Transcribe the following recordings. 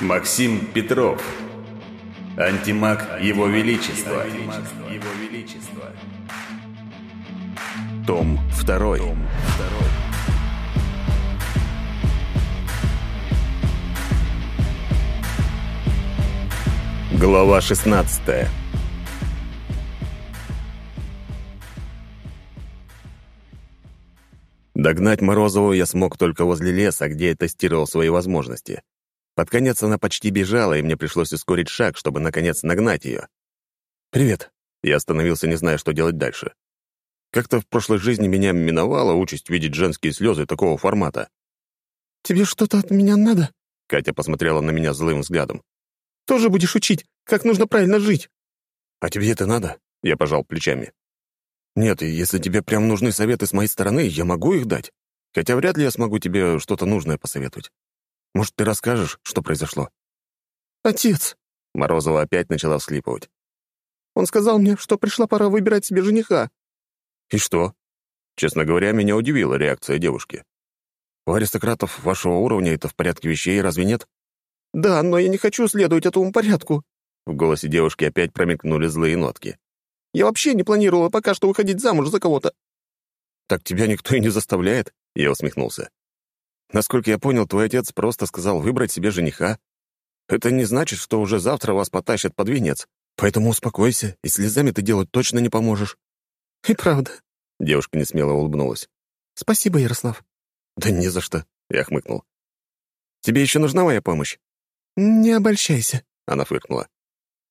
Максим Петров. Антимаг Его Величества. Том 2. Глава 16. Догнать Морозову я смог только возле леса, где я тестировал свои возможности. Под конец она почти бежала, и мне пришлось ускорить шаг, чтобы, наконец, нагнать ее. «Привет». Я остановился, не зная, что делать дальше. Как-то в прошлой жизни меня миновала участь видеть женские слезы такого формата. «Тебе что-то от меня надо?» Катя посмотрела на меня злым взглядом. «Тоже будешь учить, как нужно правильно жить?» «А тебе это надо?» Я пожал плечами. «Нет, если тебе прям нужны советы с моей стороны, я могу их дать. Хотя вряд ли я смогу тебе что-то нужное посоветовать. Может, ты расскажешь, что произошло?» «Отец!» — Морозова опять начала всхлипывать. «Он сказал мне, что пришла пора выбирать себе жениха». «И что?» Честно говоря, меня удивила реакция девушки. «У аристократов вашего уровня это в порядке вещей, разве нет?» «Да, но я не хочу следовать этому порядку». В голосе девушки опять промелькнули злые нотки. «Я вообще не планировала пока что выходить замуж за кого-то». «Так тебя никто и не заставляет?» — я усмехнулся. Насколько я понял, твой отец просто сказал выбрать себе жениха. Это не значит, что уже завтра вас потащат под венец. Поэтому успокойся, и слезами ты делать точно не поможешь». «И правда», — девушка несмело улыбнулась. «Спасибо, Ярослав». «Да не за что», — я хмыкнул. «Тебе еще нужна моя помощь?» «Не обольщайся», — она фыркнула.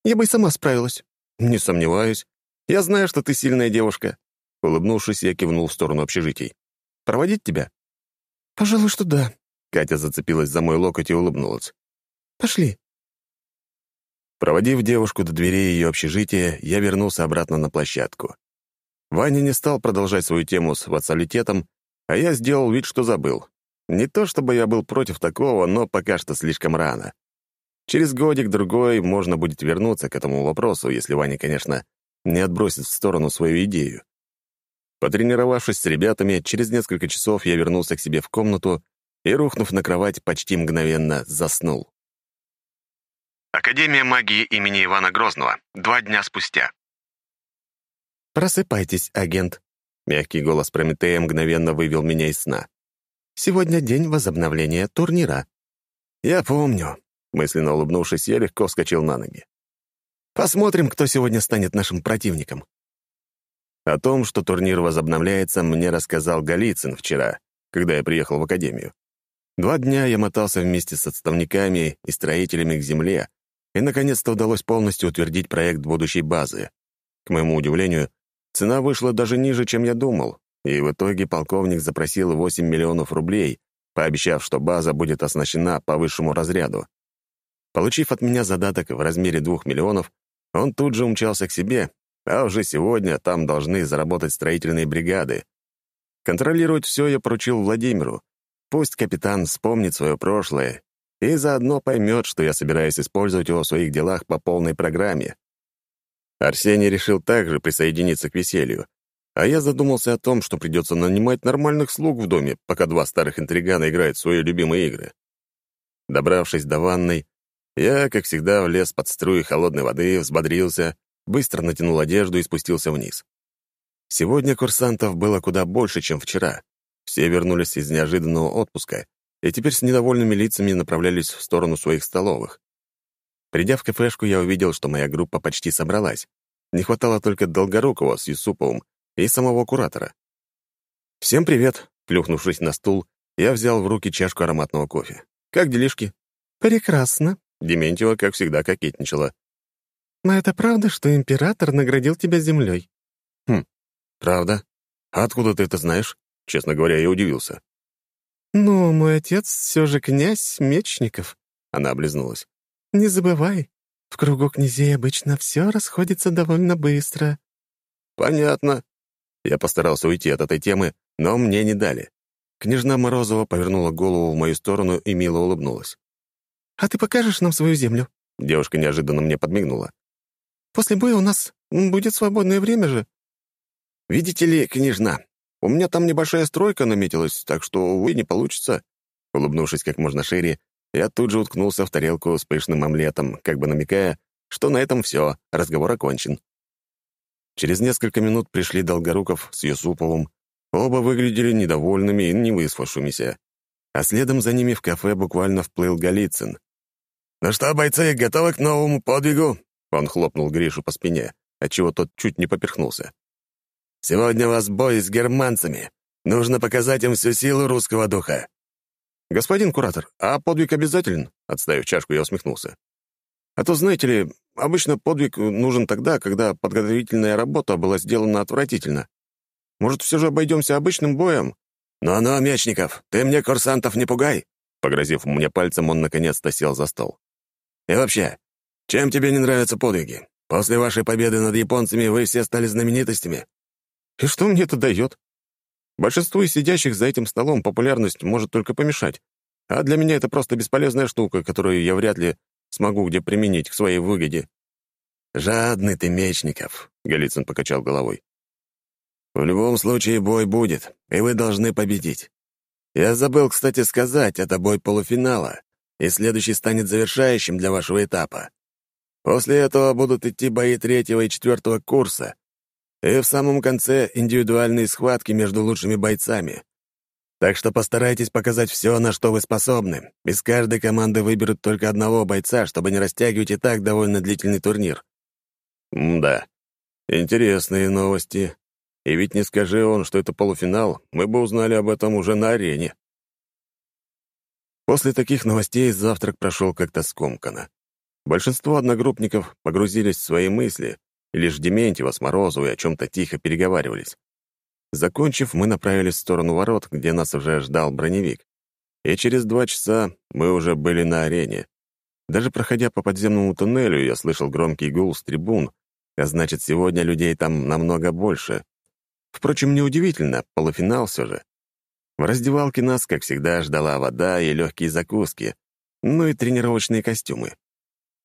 «Я бы и сама справилась». «Не сомневаюсь. Я знаю, что ты сильная девушка». Улыбнувшись, я кивнул в сторону общежитий. «Проводить тебя?» «Пожалуй, что да». Катя зацепилась за мой локоть и улыбнулась. «Пошли». Проводив девушку до дверей ее общежития, я вернулся обратно на площадку. Ваня не стал продолжать свою тему с вассалитетом, а я сделал вид, что забыл. Не то чтобы я был против такого, но пока что слишком рано. Через годик-другой можно будет вернуться к этому вопросу, если Ваня, конечно, не отбросит в сторону свою идею. Потренировавшись с ребятами, через несколько часов я вернулся к себе в комнату и, рухнув на кровать, почти мгновенно заснул. Академия магии имени Ивана Грозного. Два дня спустя. «Просыпайтесь, агент», — мягкий голос Прометея мгновенно вывел меня из сна. «Сегодня день возобновления турнира». «Я помню», — мысленно улыбнувшись, я легко вскочил на ноги. «Посмотрим, кто сегодня станет нашим противником». О том, что турнир возобновляется, мне рассказал Голицын вчера, когда я приехал в академию. Два дня я мотался вместе с отставниками и строителями к земле, и, наконец-то, удалось полностью утвердить проект будущей базы. К моему удивлению, цена вышла даже ниже, чем я думал, и в итоге полковник запросил 8 миллионов рублей, пообещав, что база будет оснащена по высшему разряду. Получив от меня задаток в размере 2 миллионов, он тут же умчался к себе а уже сегодня там должны заработать строительные бригады. Контролировать все я поручил Владимиру. Пусть капитан вспомнит свое прошлое и заодно поймет, что я собираюсь использовать его в своих делах по полной программе. Арсений решил также присоединиться к веселью, а я задумался о том, что придется нанимать нормальных слуг в доме, пока два старых интригана играют в свои любимые игры. Добравшись до ванной, я, как всегда, влез под струи холодной воды, взбодрился быстро натянул одежду и спустился вниз. Сегодня курсантов было куда больше, чем вчера. Все вернулись из неожиданного отпуска и теперь с недовольными лицами направлялись в сторону своих столовых. Придя в кафешку, я увидел, что моя группа почти собралась. Не хватало только Долгорукова с Юсуповым и самого куратора. «Всем привет!» — плюхнувшись на стул, я взял в руки чашку ароматного кофе. «Как делишки?» «Прекрасно!» Дементьева, как всегда, кокетничала. Но это правда, что император наградил тебя землей? Хм, правда? А откуда ты это знаешь? Честно говоря, я удивился. Ну, мой отец все же князь Мечников. Она облизнулась. Не забывай, в кругу князей обычно все расходится довольно быстро. Понятно. Я постарался уйти от этой темы, но мне не дали. Княжна Морозова повернула голову в мою сторону и мило улыбнулась. «А ты покажешь нам свою землю?» Девушка неожиданно мне подмигнула. После боя у нас будет свободное время же». «Видите ли, княжна, у меня там небольшая стройка наметилась, так что, увы, не получится». Улыбнувшись как можно шире, я тут же уткнулся в тарелку с пышным омлетом, как бы намекая, что на этом все, разговор окончен. Через несколько минут пришли Долгоруков с Юсуповым. Оба выглядели недовольными и невыспавшимися. А следом за ними в кафе буквально вплыл Голицын. «Ну что, бойцы, готовы к новому подвигу?» Он хлопнул Гришу по спине, отчего тот чуть не поперхнулся. «Сегодня у вас бой с германцами. Нужно показать им всю силу русского духа». «Господин куратор, а подвиг обязателен?» Отставив чашку, я усмехнулся. «А то, знаете ли, обычно подвиг нужен тогда, когда подготовительная работа была сделана отвратительно. Может, все же обойдемся обычным боем?» «Ну-ну, Мечников, ты мне курсантов не пугай!» Погрозив мне пальцем, он наконец-то сел за стол. «И вообще, чем тебе не нравятся подвиги? После вашей победы над японцами вы все стали знаменитостями». «И что мне это дает? Большинству из сидящих за этим столом популярность может только помешать. А для меня это просто бесполезная штука, которую я вряд ли смогу где применить к своей выгоде». «Жадный ты, Мечников», — Голицын покачал головой. «В любом случае бой будет, и вы должны победить. Я забыл, кстати, сказать, это бой полуфинала, и следующий станет завершающим для вашего этапа. После этого будут идти бои третьего и четвертого курса, и в самом конце индивидуальные схватки между лучшими бойцами. Так что постарайтесь показать все, на что вы способны. Из каждой команды выберут только одного бойца, чтобы не растягивать и так довольно длительный турнир. М да, интересные новости. И ведь не скажи он, что это полуфинал, мы бы узнали об этом уже на арене. После таких новостей завтрак прошел как-то скомканно. Большинство одногруппников погрузились в свои мысли, и лишь Дементьева с Морозовой о чем-то тихо переговаривались. Закончив, мы направились в сторону ворот, где нас уже ждал броневик. И через два часа мы уже были на арене. Даже проходя по подземному туннелю, я слышал громкий гул с трибун, а значит, сегодня людей там намного больше. Впрочем, неудивительно, полуфинал все же. В раздевалке нас, как всегда, ждала вода и легкие закуски, ну и тренировочные костюмы.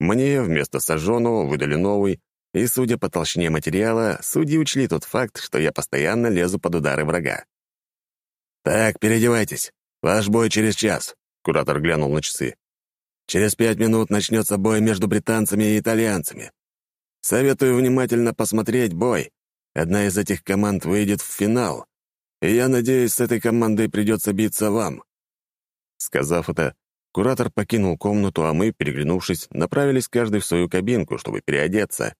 Мне вместо сожженного выдали новый, и, судя по толщине материала, судьи учли тот факт, что я постоянно лезу под удары врага. «Так, переодевайтесь. Ваш бой через час», — куратор глянул на часы. «Через пять минут начнется бой между британцами и итальянцами. Советую внимательно посмотреть бой. Одна из этих команд выйдет в финал, и я надеюсь, с этой командой придется биться вам». Сказав это, куратор покинул комнату, а мы, переглянувшись, направились каждый в свою кабинку, чтобы переодеться.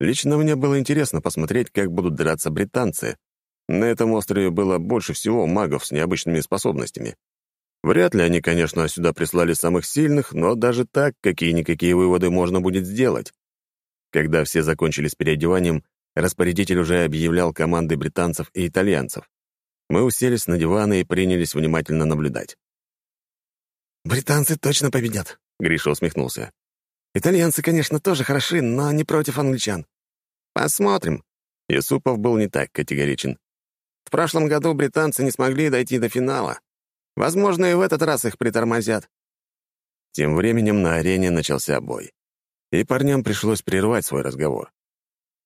Лично мне было интересно посмотреть, как будут драться британцы. На этом острове было больше всего магов с необычными способностями. Вряд ли они, конечно, сюда прислали самых сильных, но даже так какие-никакие выводы можно будет сделать. Когда все закончили с переодеванием, распорядитель уже объявлял команды британцев и итальянцев. Мы уселись на диваны и принялись внимательно наблюдать. «Британцы точно победят», — Гриша усмехнулся. «Итальянцы, конечно, тоже хороши, но не против англичан. Посмотрим. Юсупов был не так категоричен. В прошлом году британцы не смогли дойти до финала. Возможно, и в этот раз их притормозят. Тем временем на арене начался бой. И парням пришлось прервать свой разговор.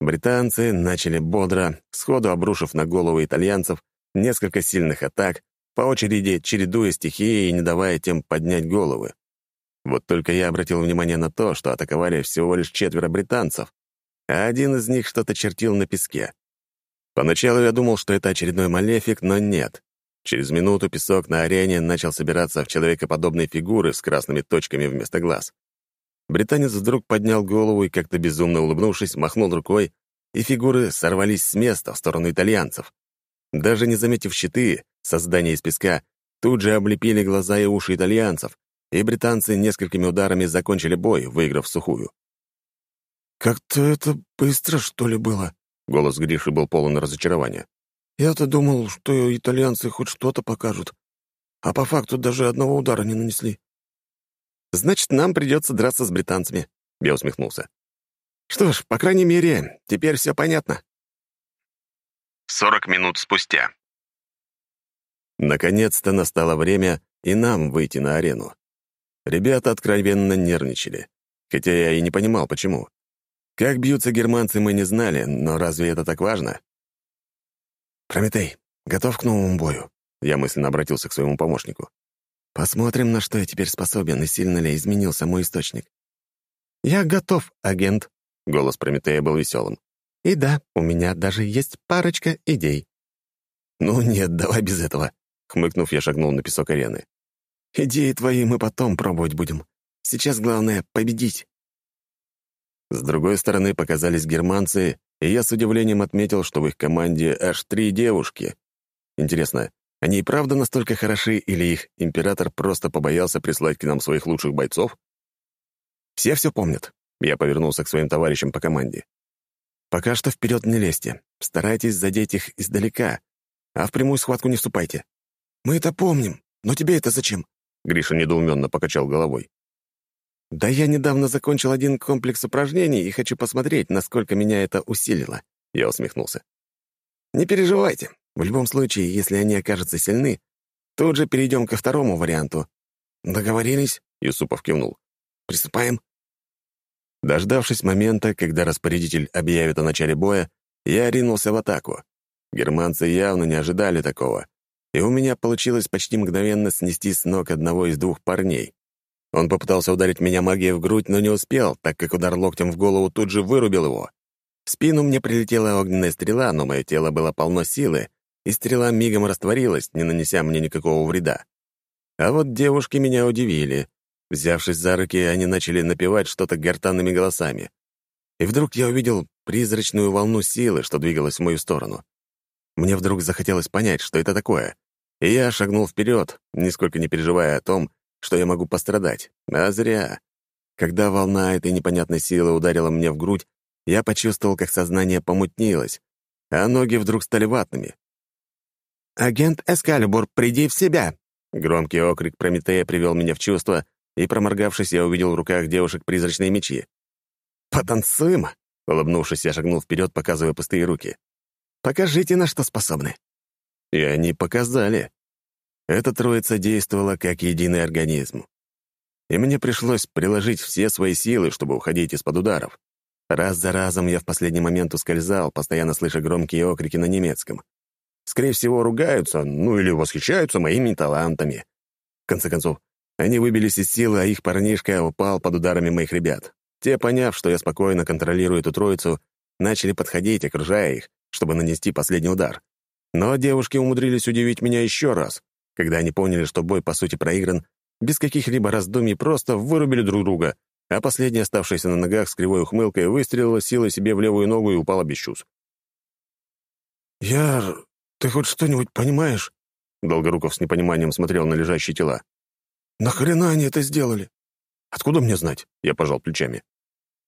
Британцы начали бодро, сходу обрушив на голову итальянцев несколько сильных атак, по очереди чередуя стихии и не давая тем поднять головы. Вот только я обратил внимание на то, что атаковали всего лишь четверо британцев, а один из них что-то чертил на песке. Поначалу я думал, что это очередной малефик, но нет. Через минуту песок на арене начал собираться в человекоподобные фигуры с красными точками вместо глаз. Британец вдруг поднял голову и, как-то безумно улыбнувшись, махнул рукой, и фигуры сорвались с места в сторону итальянцев. Даже не заметив щиты, создания из песка тут же облепили глаза и уши итальянцев, и британцы несколькими ударами закончили бой, выиграв сухую. «Как-то это быстро, что ли, было?» Голос Гриши был полон разочарования. «Я-то думал, что итальянцы хоть что-то покажут, а по факту даже одного удара не нанесли». «Значит, нам придется драться с британцами», — я усмехнулся. «Что ж, по крайней мере, теперь все понятно». Сорок минут спустя. Наконец-то настало время и нам выйти на арену. Ребята откровенно нервничали, хотя я и не понимал, почему. Как бьются германцы, мы не знали, но разве это так важно? «Прометей, готов к новому бою?» Я мысленно обратился к своему помощнику. Посмотрим, на что я теперь способен и сильно ли изменился мой источник. «Я готов, агент», — голос Прометея был веселым. «И да, у меня даже есть парочка идей». «Ну нет, давай без этого», — хмыкнув, я шагнул на песок арены. «Идеи твои мы потом пробовать будем. Сейчас главное — победить». С другой стороны показались германцы, и я с удивлением отметил, что в их команде аж три девушки. Интересно, они и правда настолько хороши, или их император просто побоялся прислать к нам своих лучших бойцов? Все все помнят. Я повернулся к своим товарищам по команде. Пока что вперед не лезьте. Старайтесь задеть их издалека, а в прямую схватку не вступайте. Мы это помним, но тебе это зачем? Гриша недоуменно покачал головой. «Да я недавно закончил один комплекс упражнений и хочу посмотреть, насколько меня это усилило», — я усмехнулся. «Не переживайте. В любом случае, если они окажутся сильны, тут же перейдем ко второму варианту». «Договорились?» — Юсупов кивнул. «Приступаем». Дождавшись момента, когда распорядитель объявит о начале боя, я ринулся в атаку. Германцы явно не ожидали такого, и у меня получилось почти мгновенно снести с ног одного из двух парней. Он попытался ударить меня магией в грудь, но не успел, так как удар локтем в голову тут же вырубил его. В спину мне прилетела огненная стрела, но мое тело было полно силы, и стрела мигом растворилась, не нанеся мне никакого вреда. А вот девушки меня удивили. Взявшись за руки, они начали напевать что-то гортанными голосами. И вдруг я увидел призрачную волну силы, что двигалась в мою сторону. Мне вдруг захотелось понять, что это такое. И я шагнул вперед, нисколько не переживая о том, что я могу пострадать. А зря. Когда волна этой непонятной силы ударила мне в грудь, я почувствовал, как сознание помутнилось, а ноги вдруг стали ватными. «Агент Эскалибур, приди в себя!» Громкий окрик Прометея привел меня в чувство, и, проморгавшись, я увидел в руках девушек призрачные мечи. «Потанцуем!» — улыбнувшись, я шагнул вперед, показывая пустые руки. «Покажите, на что способны». И они показали. Эта троица действовала как единый организм. И мне пришлось приложить все свои силы, чтобы уходить из-под ударов. Раз за разом я в последний момент ускользал, постоянно слыша громкие окрики на немецком. Скорее всего, ругаются, ну или восхищаются моими талантами. В конце концов, они выбились из силы, а их парнишка упал под ударами моих ребят. Те, поняв, что я спокойно контролирую эту троицу, начали подходить, окружая их, чтобы нанести последний удар. Но девушки умудрились удивить меня еще раз. Когда они поняли, что бой по сути проигран, без каких-либо раздумий просто вырубили друг друга, а последняя, оставшаяся на ногах с кривой ухмылкой, выстрелила силой себе в левую ногу и упала без чувств. «Яр, ты хоть что-нибудь понимаешь?» Долгоруков с непониманием смотрел на лежащие тела. «Нахрена они это сделали?» «Откуда мне знать?» — я пожал плечами.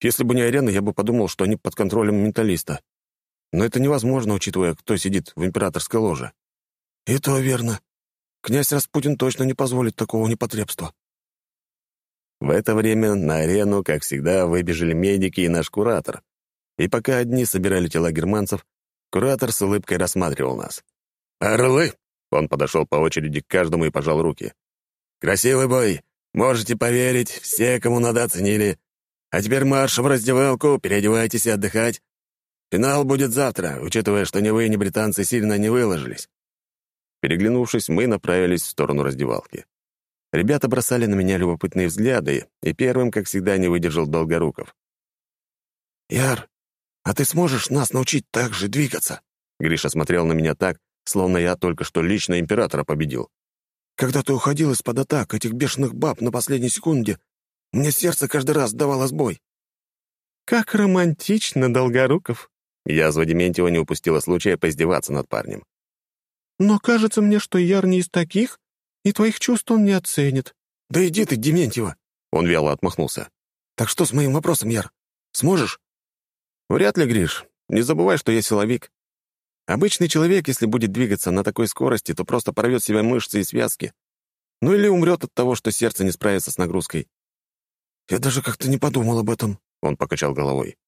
«Если бы не арена, я бы подумал, что они под контролем менталиста. Но это невозможно, учитывая, кто сидит в императорской ложе». «И то верно. Князь Распутин точно не позволит такого непотребства. В это время на арену, как всегда, выбежали медики и наш куратор. И пока одни собирали тела германцев, куратор с улыбкой рассматривал нас. «Орлы!» — он подошел по очереди к каждому и пожал руки. «Красивый бой! Можете поверить, все, кому надо, оценили. А теперь марш в раздевалку, переодевайтесь и отдыхать. Финал будет завтра, учитывая, что ни вы, ни британцы сильно не выложились. Переглянувшись, мы направились в сторону раздевалки. Ребята бросали на меня любопытные взгляды, и первым, как всегда, не выдержал Долгоруков. «Яр, а ты сможешь нас научить так же двигаться?» Гриша смотрел на меня так, словно я только что лично императора победил. «Когда ты уходил из-под атак этих бешеных баб на последней секунде, мне сердце каждый раз давало сбой». «Как романтично, Долгоруков!» Я с Дементьева не упустила случая поиздеваться над парнем. Но кажется мне, что Яр не из таких, и твоих чувств он не оценит». «Да иди ты, Дементьева!» Он вяло отмахнулся. «Так что с моим вопросом, Яр? Сможешь?» «Вряд ли, Гриш. Не забывай, что я силовик. Обычный человек, если будет двигаться на такой скорости, то просто порвет себе мышцы и связки. Ну или умрет от того, что сердце не справится с нагрузкой». «Я даже как-то не подумал об этом», — он покачал головой.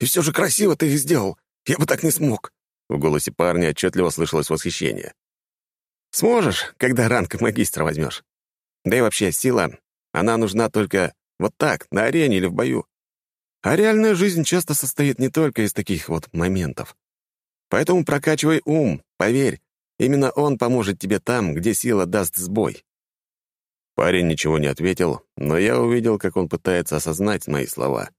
«И все же красиво ты их сделал. Я бы так не смог». В голосе парня отчетливо слышалось восхищение. «Сможешь, когда ранг магистра возьмешь. Да и вообще, сила, она нужна только вот так, на арене или в бою. А реальная жизнь часто состоит не только из таких вот моментов. Поэтому прокачивай ум, поверь, именно он поможет тебе там, где сила даст сбой. Парень ничего не ответил, но я увидел, как он пытается осознать мои слова.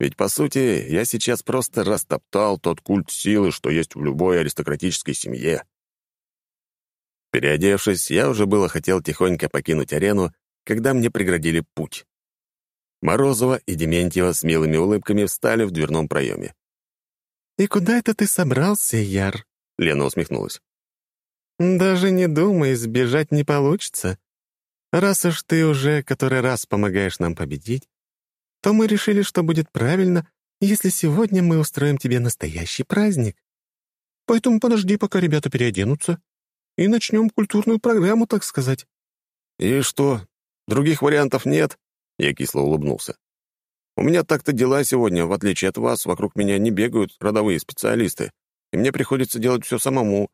Ведь, по сути, я сейчас просто растоптал тот культ силы, что есть в любой аристократической семье. Переодевшись, я уже было хотел тихонько покинуть арену, когда мне преградили путь. Морозова и Дементьева с милыми улыбками встали в дверном проеме. «И куда это ты собрался, Яр?» — Лена усмехнулась. «Даже не думай, сбежать не получится. Раз уж ты уже который раз помогаешь нам победить, то мы решили, что будет правильно, если сегодня мы устроим тебе настоящий праздник. Поэтому подожди, пока ребята переоденутся, и начнем культурную программу, так сказать». «И что, других вариантов нет?» Я кисло улыбнулся. «У меня так-то дела сегодня, в отличие от вас, вокруг меня не бегают родовые специалисты, и мне приходится делать все самому».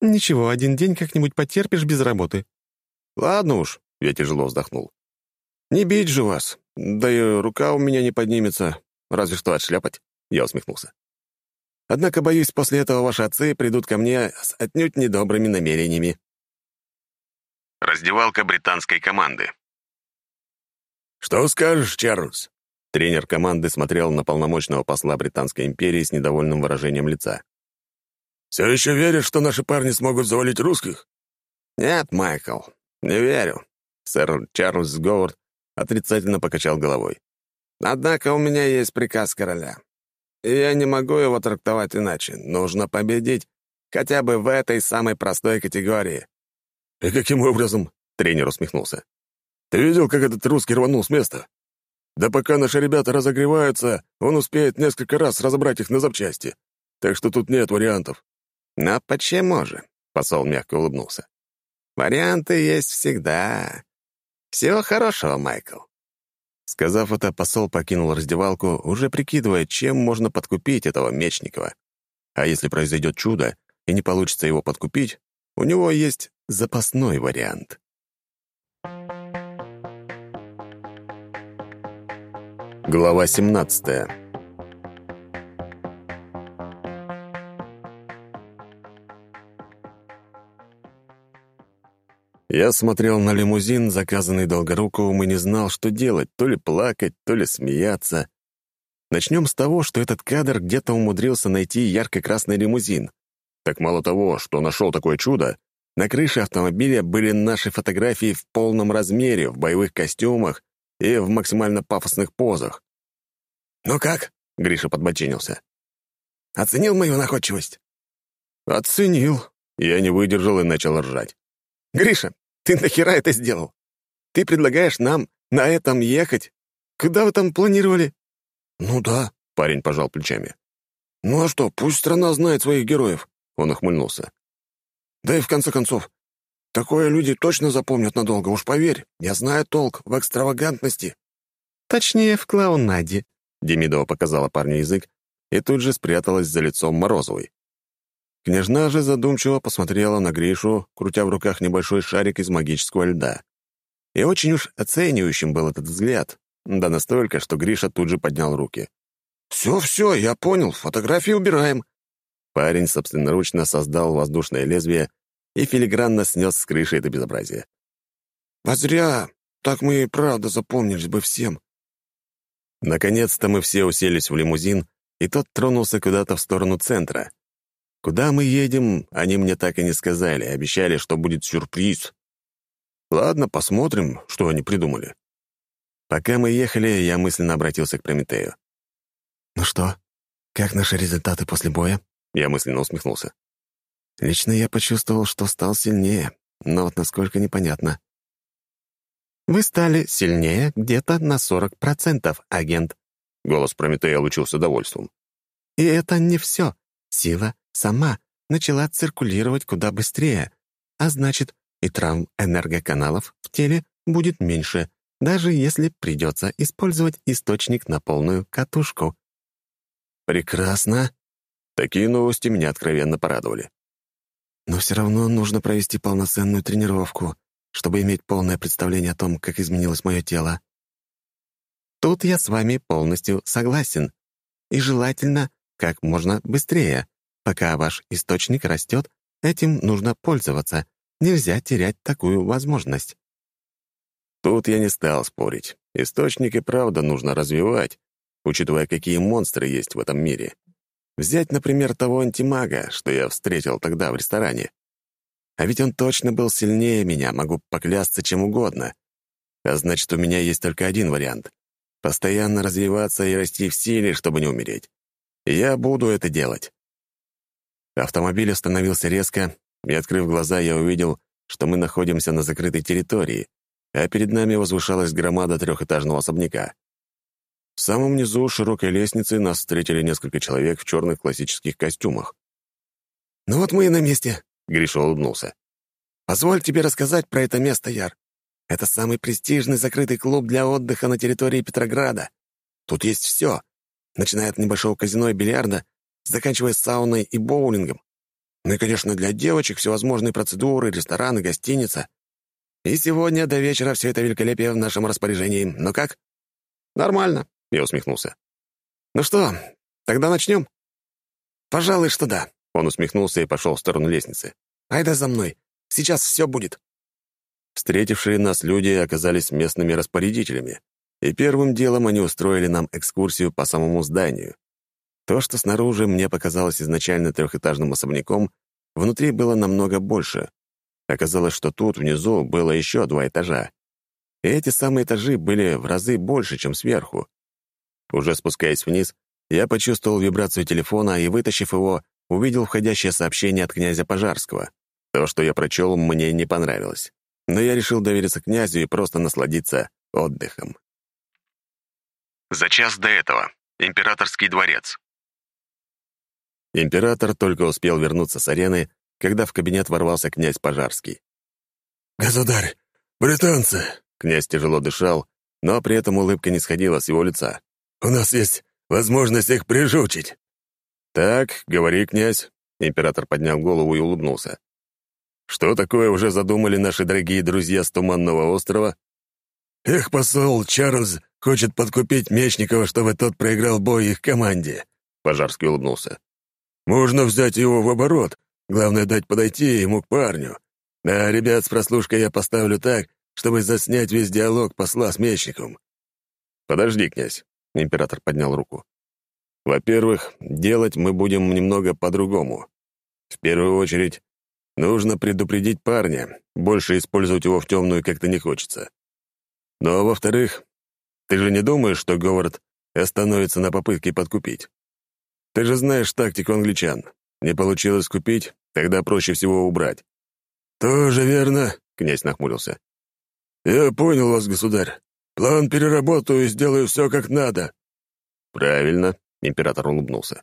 «Ничего, один день как-нибудь потерпишь без работы». «Ладно уж», — я тяжело вздохнул. «Не бить же вас, да и рука у меня не поднимется, разве что отшляпать», — я усмехнулся. «Однако, боюсь, после этого ваши отцы придут ко мне с отнюдь недобрыми намерениями». Раздевалка британской команды. «Что скажешь, Чарльз?» Тренер команды смотрел на полномочного посла Британской империи с недовольным выражением лица. «Все еще веришь, что наши парни смогут завалить русских?» «Нет, Майкл, не верю». Сэр Чарльз Говард отрицательно покачал головой. «Однако у меня есть приказ короля. И я не могу его трактовать иначе. Нужно победить хотя бы в этой самой простой категории». «И каким образом?» — тренер усмехнулся. Ты видел, как этот русский рванул с места? Да пока наши ребята разогреваются, он успеет несколько раз разобрать их на запчасти. Так что тут нет вариантов». «Но почему же?» — посол мягко улыбнулся. «Варианты есть всегда. Всего хорошего, Майкл». Сказав это, посол покинул раздевалку, уже прикидывая, чем можно подкупить этого Мечникова. А если произойдет чудо, и не получится его подкупить, у него есть запасной вариант. Глава 17 Я смотрел на лимузин, заказанный Долгоруковым, и не знал, что делать, то ли плакать, то ли смеяться. Начнем с того, что этот кадр где-то умудрился найти ярко-красный лимузин. Так мало того, что нашел такое чудо, на крыше автомобиля были наши фотографии в полном размере, в боевых костюмах, и в максимально пафосных позах. «Ну как?» — Гриша подбоченился. «Оценил мою находчивость?» «Оценил». Я не выдержал и начал ржать. «Гриша, ты нахера это сделал? Ты предлагаешь нам на этом ехать? Куда вы там планировали?» «Ну да», — парень пожал плечами. «Ну а что, пусть страна знает своих героев», — он охмыльнулся. «Да и в конце концов, Такое люди точно запомнят надолго, уж поверь. Я знаю толк в экстравагантности». «Точнее, в клоунаде», — Демидова показала парню язык и тут же спряталась за лицом Морозовой. Княжна же задумчиво посмотрела на Гришу, крутя в руках небольшой шарик из магического льда. И очень уж оценивающим был этот взгляд, да настолько, что Гриша тут же поднял руки. «Все-все, я понял, фотографии убираем». Парень собственноручно создал воздушное лезвие и филигранно снес с крыши это безобразие. «А зря! Так мы и правда запомнились бы всем!» Наконец-то мы все уселись в лимузин, и тот тронулся куда-то в сторону центра. Куда мы едем, они мне так и не сказали, обещали, что будет сюрприз. Ладно, посмотрим, что они придумали. Пока мы ехали, я мысленно обратился к Прометею. «Ну что, как наши результаты после боя?» Я мысленно усмехнулся. Лично я почувствовал, что стал сильнее, но вот насколько непонятно. «Вы стали сильнее где-то на 40%, агент», — голос Прометея лучился довольством. «И это не все. Сила сама начала циркулировать куда быстрее, а значит, и травм энергоканалов в теле будет меньше, даже если придется использовать источник на полную катушку». «Прекрасно!» Такие новости меня откровенно порадовали. Но все равно нужно провести полноценную тренировку, чтобы иметь полное представление о том, как изменилось мое тело. Тут я с вами полностью согласен. И желательно как можно быстрее. Пока ваш источник растет, этим нужно пользоваться. Нельзя терять такую возможность. Тут я не стал спорить. Источник и правда нужно развивать, учитывая, какие монстры есть в этом мире. Взять, например, того антимага, что я встретил тогда в ресторане. А ведь он точно был сильнее меня, могу поклясться чем угодно. А значит, у меня есть только один вариант — постоянно развиваться и расти в силе, чтобы не умереть. Я буду это делать. Автомобиль остановился резко, и, открыв глаза, я увидел, что мы находимся на закрытой территории, а перед нами возвышалась громада трехэтажного особняка. В самом низу широкой лестницы нас встретили несколько человек в черных классических костюмах. «Ну вот мы и на месте», — Гриша улыбнулся. «Позволь тебе рассказать про это место, Яр. Это самый престижный закрытый клуб для отдыха на территории Петрограда. Тут есть все, начиная от небольшого казино и бильярда, заканчивая сауной и боулингом. Ну и, конечно, для девочек всевозможные процедуры, рестораны, гостиница. И сегодня до вечера все это великолепие в нашем распоряжении. Ну как? Нормально, я усмехнулся. Ну что, тогда начнем? Пожалуй, что да. Он усмехнулся и пошел в сторону лестницы. Айда за мной. Сейчас все будет. Встретившие нас люди оказались местными распорядителями, и первым делом они устроили нам экскурсию по самому зданию. То, что снаружи мне показалось изначально трехэтажным особняком, внутри было намного больше. Оказалось, что тут внизу было еще два этажа. И эти самые этажи были в разы больше, чем сверху. Уже спускаясь вниз, я почувствовал вибрацию телефона и, вытащив его, увидел входящее сообщение от князя Пожарского. То, что я прочел, мне не понравилось. Но я решил довериться князю и просто насладиться отдыхом. За час до этого. Императорский дворец. Император только успел вернуться с арены, когда в кабинет ворвался князь Пожарский. «Государь, британцы!» Князь тяжело дышал, но при этом улыбка не сходила с его лица. «У нас есть возможность их прижучить». «Так, говори, князь», — император поднял голову и улыбнулся. «Что такое уже задумали наши дорогие друзья с Туманного острова?» «Их посол Чарльз хочет подкупить Мечникова, чтобы тот проиграл бой их команде», — Пожарский улыбнулся. Можно взять его в оборот. Главное, дать подойти ему к парню. А ребят с прослушкой я поставлю так, чтобы заснять весь диалог посла с мечником». «Подожди, князь», — император поднял руку. «Во-первых, делать мы будем немного по-другому. В первую очередь, нужно предупредить парня, больше использовать его в темную как-то не хочется. Но, во-вторых, ты же не думаешь, что Говард остановится на попытке подкупить? Ты же знаешь тактику англичан. Не получилось купить, тогда проще всего убрать». «Тоже верно», — князь нахмурился. «Я понял вас, государь. План переработаю и сделаю все как надо». «Правильно», — император улыбнулся.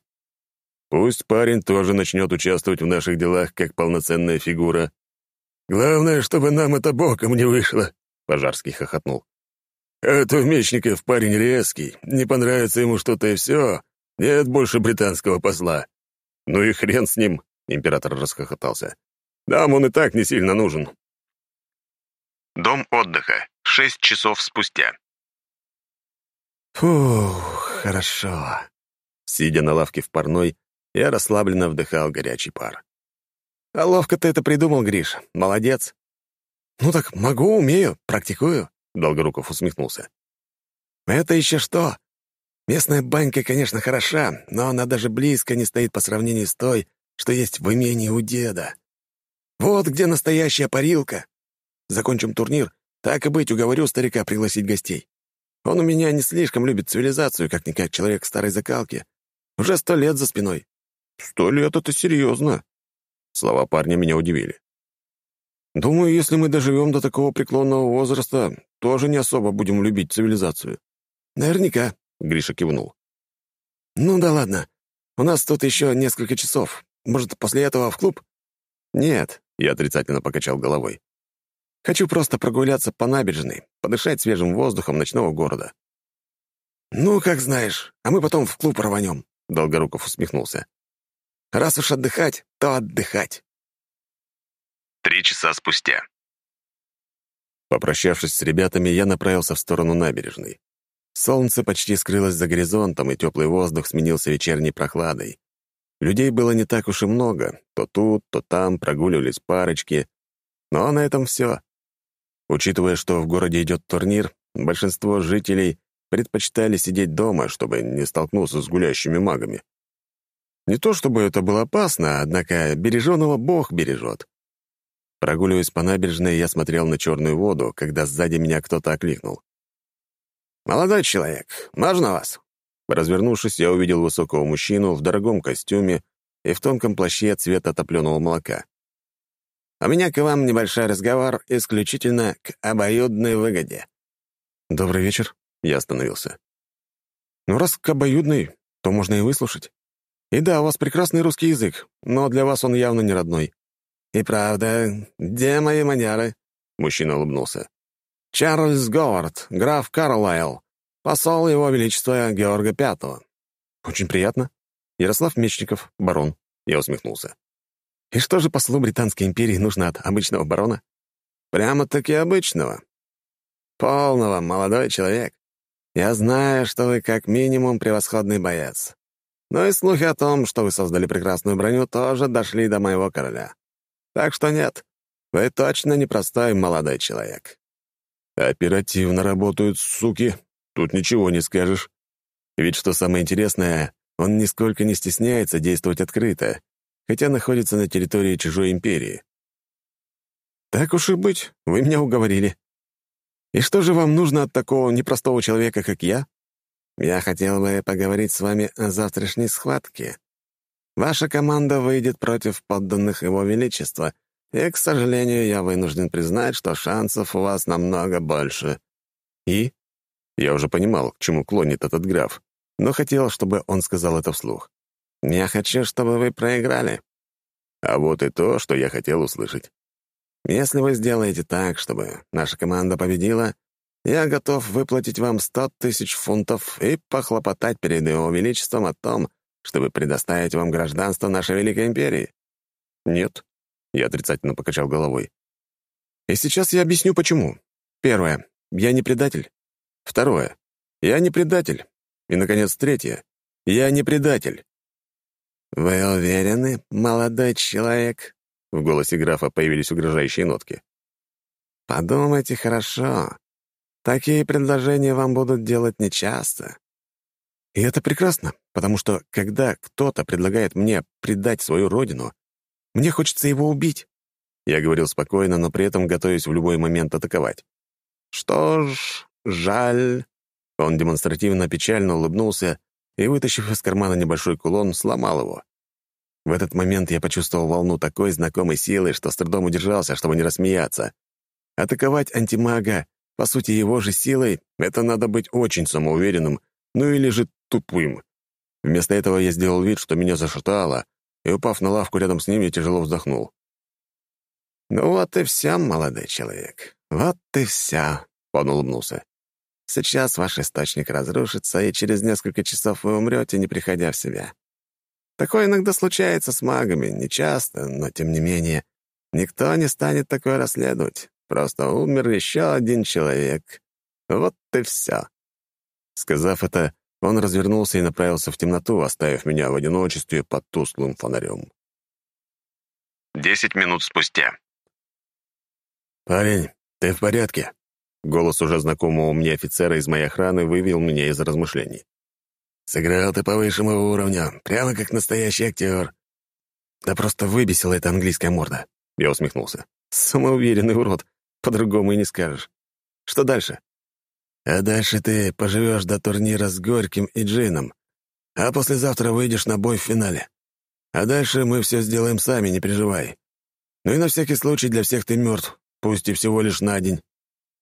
«Пусть парень тоже начнет участвовать в наших делах как полноценная фигура». «Главное, чтобы нам это боком не вышло», — Пожарский хохотнул. «А то Мечников парень резкий, не понравится ему что-то и все, нет больше британского посла. Ну и хрен с ним, император расхохотался. Нам он и так не сильно нужен. Дом отдыха. Шесть часов спустя. Фух, хорошо. Сидя на лавке в парной, я расслабленно вдыхал горячий пар. А ловко ты это придумал, Гриш. Молодец. Ну так могу, умею, практикую. Долгоруков усмехнулся. Это еще что? Местная банька, конечно, хороша, но она даже близко не стоит по сравнению с той, что есть в имении у деда. Вот где настоящая парилка. Закончим турнир, так и быть, уговорю старика пригласить гостей. Он у меня не слишком любит цивилизацию, как-никак человек старой закалки. Уже сто лет за спиной. Сто лет — это серьезно. Слова парня меня удивили. Думаю, если мы доживем до такого преклонного возраста, тоже не особо будем любить цивилизацию. Наверняка. Гриша кивнул. «Ну да ладно. У нас тут еще несколько часов. Может, после этого в клуб?» «Нет», — я отрицательно покачал головой. «Хочу просто прогуляться по набережной, подышать свежим воздухом ночного города». «Ну, как знаешь, а мы потом в клуб рванем», — Долгоруков усмехнулся. «Раз уж отдыхать, то отдыхать». Три часа спустя. Попрощавшись с ребятами, я направился в сторону набережной. Солнце почти скрылось за горизонтом, и теплый воздух сменился вечерней прохладой. Людей было не так уж и много. То тут, то там прогуливались парочки. Но на этом все. Учитывая, что в городе идет турнир, большинство жителей предпочитали сидеть дома, чтобы не столкнуться с гулящими магами. Не то чтобы это было опасно, однако береженого Бог бережет. Прогуливаясь по набережной, я смотрел на черную воду, когда сзади меня кто-то окликнул. «Молодой человек, можно вас?» Развернувшись, я увидел высокого мужчину в дорогом костюме и в тонком плаще цвета топленого молока. «У меня к вам небольшой разговор исключительно к обоюдной выгоде». «Добрый вечер», — я остановился. «Ну, раз к обоюдной, то можно и выслушать. И да, у вас прекрасный русский язык, но для вас он явно не родной». «И правда, где мои манеры?» — мужчина улыбнулся. «Чарльз Говард, граф Карлайл, посол Его Величества Георга Пятого». «Очень приятно. Ярослав Мечников, барон». Я усмехнулся. «И что же послу Британской империи нужно от обычного барона?» «Прямо-таки обычного. Полного, молодой человек. Я знаю, что вы как минимум превосходный боец. Но и слухи о том, что вы создали прекрасную броню, тоже дошли до моего короля. Так что нет, вы точно непростой молодой человек». «Оперативно работают, суки. Тут ничего не скажешь. Ведь что самое интересное, он нисколько не стесняется действовать открыто, хотя находится на территории чужой империи. Так уж и быть, вы меня уговорили. И что же вам нужно от такого непростого человека, как я? Я хотел бы поговорить с вами о завтрашней схватке. Ваша команда выйдет против подданных Его Величества, и, к сожалению, я вынужден признать, что шансов у вас намного больше». «И?» Я уже понимал, к чему клонит этот граф, но хотел, чтобы он сказал это вслух. «Я хочу, чтобы вы проиграли». А вот и то, что я хотел услышать. «Если вы сделаете так, чтобы наша команда победила, я готов выплатить вам сто тысяч фунтов и похлопотать перед его величеством о том, чтобы предоставить вам гражданство нашей Великой Империи». «Нет», — я отрицательно покачал головой. «И сейчас я объясню, почему. Первое. Я не предатель. Второе. Я не предатель. И, наконец, третье. Я не предатель». «Вы уверены, молодой человек?» В голосе графа появились угрожающие нотки. «Подумайте хорошо. Такие предложения вам будут делать нечасто. И это прекрасно, потому что, когда кто-то предлагает мне предать свою родину, мне хочется его убить. Я говорил спокойно, но при этом готовясь в любой момент атаковать. Что ж, жаль. Он демонстративно печально улыбнулся и, вытащив из кармана небольшой кулон, сломал его. В этот момент я почувствовал волну такой знакомой силы, что с трудом удержался, чтобы не рассмеяться. Атаковать антимага по сути, его же силой это надо быть очень самоуверенным, ну или же тупым. Вместо этого я сделал вид, что меня зашатало, и, упав на лавку рядом с ним, я тяжело вздохнул. «Ну вот и все, молодой человек, вот и все», — он улыбнулся. «Сейчас ваш источник разрушится, и через несколько часов вы умрете, не приходя в себя. Такое иногда случается с магами, нечасто, но тем не менее, никто не станет такое расследовать. Просто умер еще один человек. Вот и все». Сказав это, он развернулся и направился в темноту, оставив меня в одиночестве под тусклым фонарем. Десять минут спустя. «Парень, ты в порядке?» Голос уже знакомого мне офицера из моей охраны вывел меня из размышлений. «Сыграл ты по высшему уровню, прямо как настоящий актер». «Да просто выбесила эта английская морда», — я усмехнулся. «Самоуверенный урод. По-другому и не скажешь. Что дальше? А дальше ты поживешь до турнира с Горьким и Джином, а послезавтра выйдешь на бой в финале. А дальше мы все сделаем сами, не переживай. Ну и на всякий случай для всех ты мертв, пусть и всего лишь на день.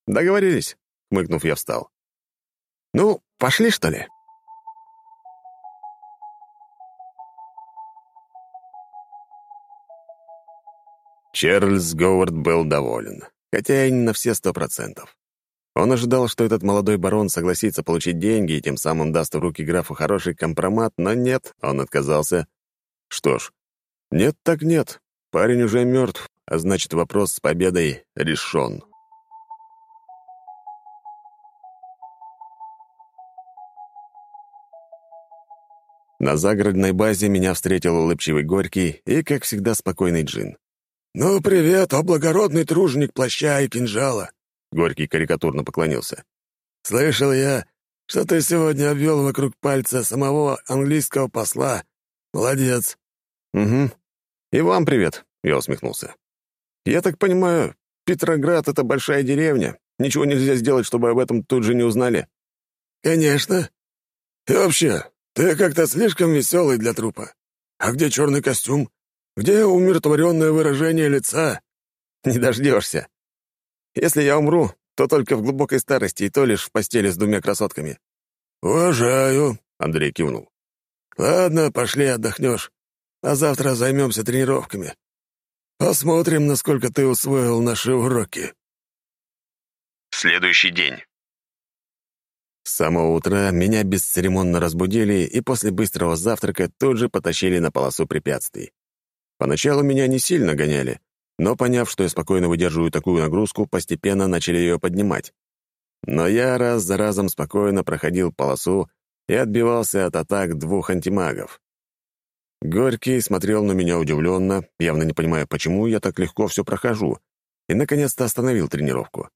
Договорились, хмыкнув, я встал. Ну, пошли, что ли? Чарльз Говард был доволен хотя и не на все сто процентов. Он ожидал, что этот молодой барон согласится получить деньги и тем самым даст в руки графу хороший компромат, но нет, он отказался. Что ж, нет так нет, парень уже мертв, а значит, вопрос с победой решен. На загородной базе меня встретил улыбчивый Горький и, как всегда, спокойный Джин. «Ну, привет, о благородный труженик плаща и кинжала!» Горький карикатурно поклонился. «Слышал я, что ты сегодня обвел вокруг пальца самого английского посла. Молодец». «Угу. И вам привет», — я усмехнулся. «Я так понимаю, Петроград — это большая деревня. Ничего нельзя сделать, чтобы об этом тут же не узнали». «Конечно. И вообще, ты как-то слишком веселый для трупа. А где черный костюм? Где умиротворенное выражение лица?» «Не дождешься. Если я умру, то только в глубокой старости, и то лишь в постели с двумя красотками». «Уважаю», — Андрей кивнул. «Ладно, пошли отдохнешь, а завтра займемся тренировками. Посмотрим, насколько ты усвоил наши уроки». Следующий день. С самого утра меня бесцеремонно разбудили и после быстрого завтрака тут же потащили на полосу препятствий. Поначалу меня не сильно гоняли, но, поняв, что я спокойно выдерживаю такую нагрузку, постепенно начали ее поднимать. Но я раз за разом спокойно проходил полосу и отбивался от атак двух антимагов. Горький смотрел на меня удивленно, явно не понимая, почему я так легко все прохожу, и, наконец-то, остановил тренировку.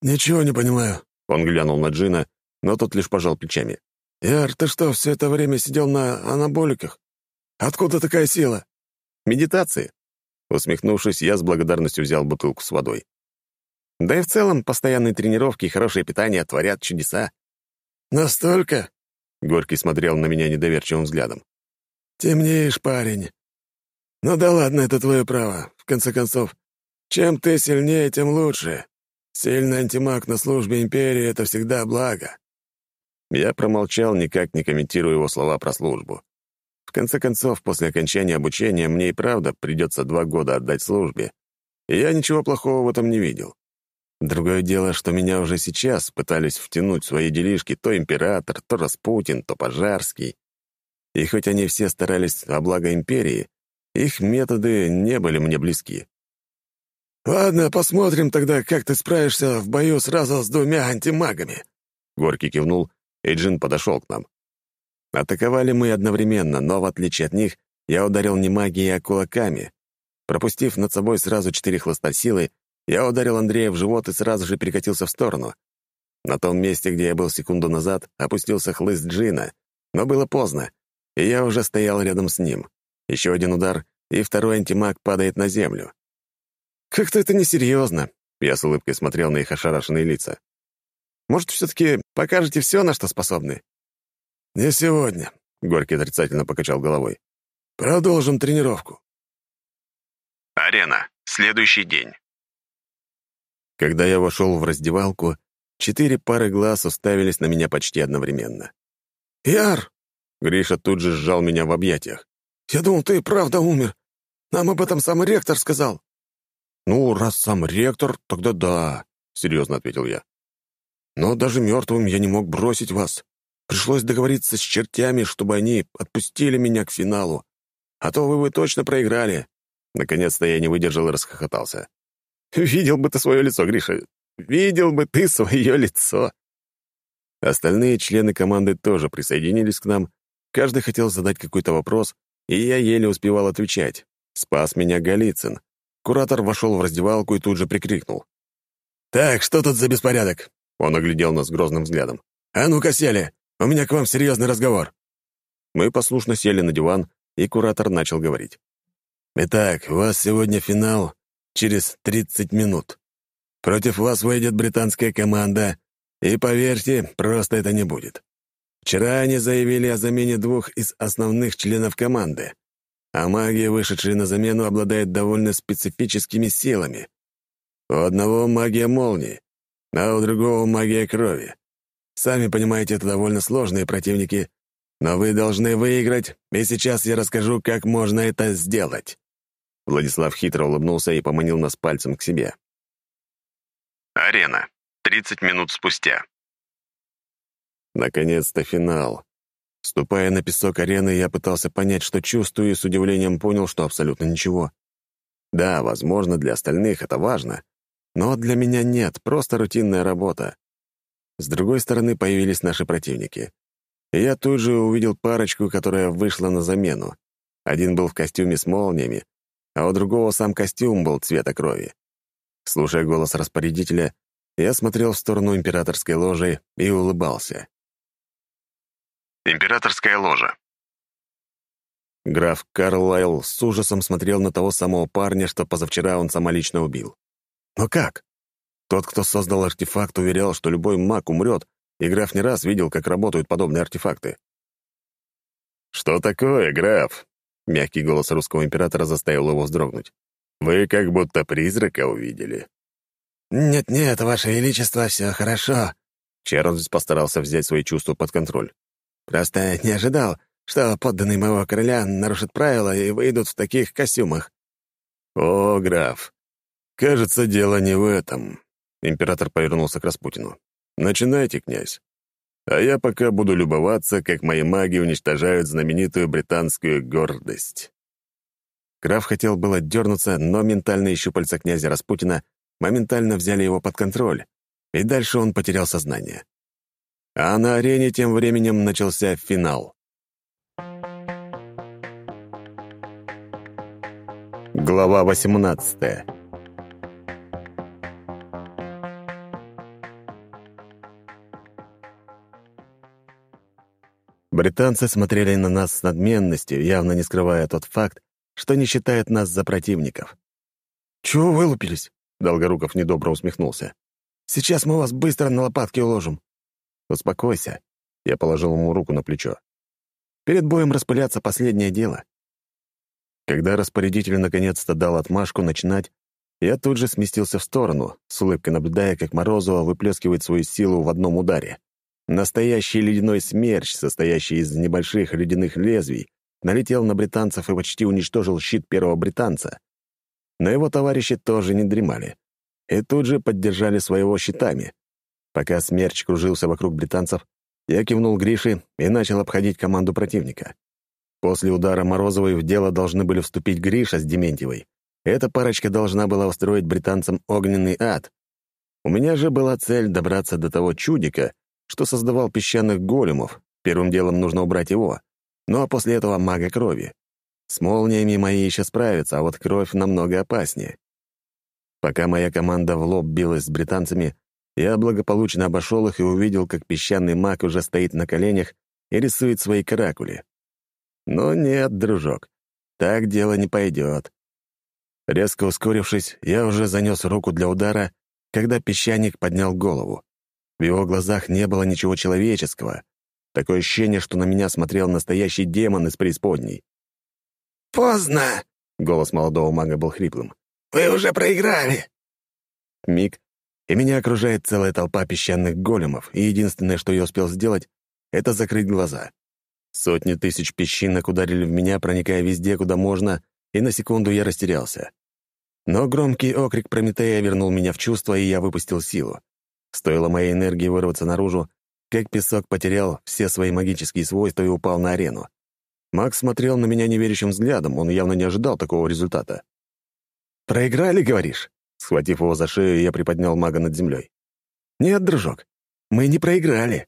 «Ничего не понимаю», — он глянул на Джина, но тот лишь пожал плечами. «Яр, ты что, все это время сидел на анаболиках? Откуда такая сила?» «Медитации». Усмехнувшись, я с благодарностью взял бутылку с водой. Да и в целом постоянные тренировки и хорошее питание творят чудеса. «Настолько?» — Горький смотрел на меня недоверчивым взглядом. «Темнеешь, парень. Ну да ладно, это твое право. В конце концов, чем ты сильнее, тем лучше. Сильный антимаг на службе империи — это всегда благо». Я промолчал, никак не комментируя его слова про службу. В конце концов, после окончания обучения мне и правда придется два года отдать службе, и я ничего плохого в этом не видел. Другое дело, что меня уже сейчас пытались втянуть в свои делишки то император, то Распутин, то Пожарский. И хоть они все старались о благо империи, их методы не были мне близки. «Ладно, посмотрим тогда, как ты справишься в бою сразу с двумя антимагами». Горький кивнул, и Джин подошел к нам. Атаковали мы одновременно, но, в отличие от них, я ударил не магией, а кулаками. Пропустив над собой сразу четыре хлыста силы, я ударил Андрея в живот и сразу же перекатился в сторону. На том месте, где я был секунду назад, опустился хлыст Джина, но было поздно, и я уже стоял рядом с ним. Еще один удар, и второй антимаг падает на землю. «Как-то это несерьезно», — я с улыбкой смотрел на их ошарашенные лица. «Может, все-таки покажете все, на что способны?» «Не сегодня», — Горький отрицательно покачал головой. «Продолжим тренировку». Арена. Следующий день. Когда я вошел в раздевалку, четыре пары глаз уставились на меня почти одновременно. «Яр!» — Гриша тут же сжал меня в объятиях. «Я думал, ты правда умер. Нам об этом сам ректор сказал». «Ну, раз сам ректор, тогда да», — серьезно ответил я. «Но даже мертвым я не мог бросить вас. Пришлось договориться с чертями, чтобы они отпустили меня к финалу. А то вы бы точно проиграли». Наконец-то я не выдержал и расхохотался. «Видел бы ты свое лицо, Гриша. Видел бы ты свое лицо». Остальные члены команды тоже присоединились к нам. Каждый хотел задать какой-то вопрос, и я еле успевал отвечать. Спас меня Голицын. Куратор вошел в раздевалку и тут же прикрикнул. «Так, что тут за беспорядок?» Он оглядел нас грозным взглядом. «А ну-ка сели! У меня к вам серьезный разговор!» Мы послушно сели на диван, и куратор начал говорить. «Итак, у вас сегодня финал через 30 минут. Против вас выйдет британская команда, и, поверьте, просто это не будет. Вчера они заявили о замене двух из основных членов команды а маги, вышедшие на замену, обладают довольно специфическими силами. У одного магия молнии, а у другого магия крови. Сами понимаете, это довольно сложные противники, но вы должны выиграть, и сейчас я расскажу, как можно это сделать». Владислав хитро улыбнулся и поманил нас пальцем к себе. Арена. 30 минут спустя. Наконец-то финал. Ступая на песок арены, я пытался понять, что чувствую, и с удивлением понял, что абсолютно ничего. Да, возможно, для остальных это важно, но для меня нет, просто рутинная работа. С другой стороны появились наши противники. И я тут же увидел парочку, которая вышла на замену. Один был в костюме с молниями, а у другого сам костюм был цвета крови. Слушая голос распорядителя, я смотрел в сторону императорской ложи и улыбался. Императорская ложа. Граф Карлайл с ужасом смотрел на того самого парня, что позавчера он самолично убил. Но как? Тот, кто создал артефакт, уверял, что любой маг умрет, и граф не раз видел, как работают подобные артефакты. «Что такое, граф?» Мягкий голос русского императора заставил его вздрогнуть. «Вы как будто призрака увидели». «Нет-нет, Ваше Величество, все хорошо». Чарльз постарался взять свои чувства под контроль. «Просто не ожидал, что подданные моего короля нарушат правила и выйдут в таких костюмах». «О, граф, кажется, дело не в этом». Император повернулся к Распутину. «Начинайте, князь. А я пока буду любоваться, как мои маги уничтожают знаменитую британскую гордость». Граф хотел было дернуться, но ментальные щупальца князя Распутина моментально взяли его под контроль, и дальше он потерял сознание. А на арене тем временем начался финал. Глава 18 Британцы смотрели на нас с надменностью, явно не скрывая тот факт, что не считают нас за противников. «Чего вылупились?» — Долгоруков недобро усмехнулся. «Сейчас мы вас быстро на лопатки уложим». «Успокойся», — я положил ему руку на плечо. «Перед боем распыляться последнее дело. Когда распорядитель наконец-то дал отмашку начинать, я тут же сместился в сторону, с улыбкой наблюдая, как Морозова выплескивает свою силу в одном ударе. Настоящий ледяной смерч, состоящий из небольших ледяных лезвий, налетел на британцев и почти уничтожил щит первого британца. Но его товарищи тоже не дремали. И тут же поддержали своего щитами. Пока смерч кружился вокруг британцев, я кивнул Грише и начал обходить команду противника. После удара Морозовой в дело должны были вступить Гриша с Дементьевой. Эта парочка должна была устроить британцам огненный ад. У меня же была цель добраться до того чудика, что создавал песчаных големов. Первым делом нужно убрать его. Ну а после этого мага крови. С молниями мои еще справятся, а вот кровь намного опаснее. Пока моя команда в лоб билась с британцами, я благополучно обошел их и увидел, как песчаный маг уже стоит на коленях и рисует свои каракули. Но нет, дружок, так дело не пойдет. Резко ускорившись, я уже занес руку для удара, когда песчаник поднял голову. В его глазах не было ничего человеческого. Такое ощущение, что на меня смотрел настоящий демон из преисподней. «Поздно!» — голос молодого мага был хриплым. «Вы уже проиграли!» Миг, и меня окружает целая толпа песчаных големов, и единственное, что я успел сделать, — это закрыть глаза. Сотни тысяч песчинок ударили в меня, проникая везде, куда можно, и на секунду я растерялся. Но громкий окрик Прометея вернул меня в чувство, и я выпустил силу. Стоило моей энергии вырваться наружу, как песок потерял все свои магические свойства и упал на арену. Макс смотрел на меня неверящим взглядом, он явно не ожидал такого результата. «Проиграли, говоришь?» Схватив его за шею, я приподнял мага над землей. «Нет, дружок, мы не проиграли.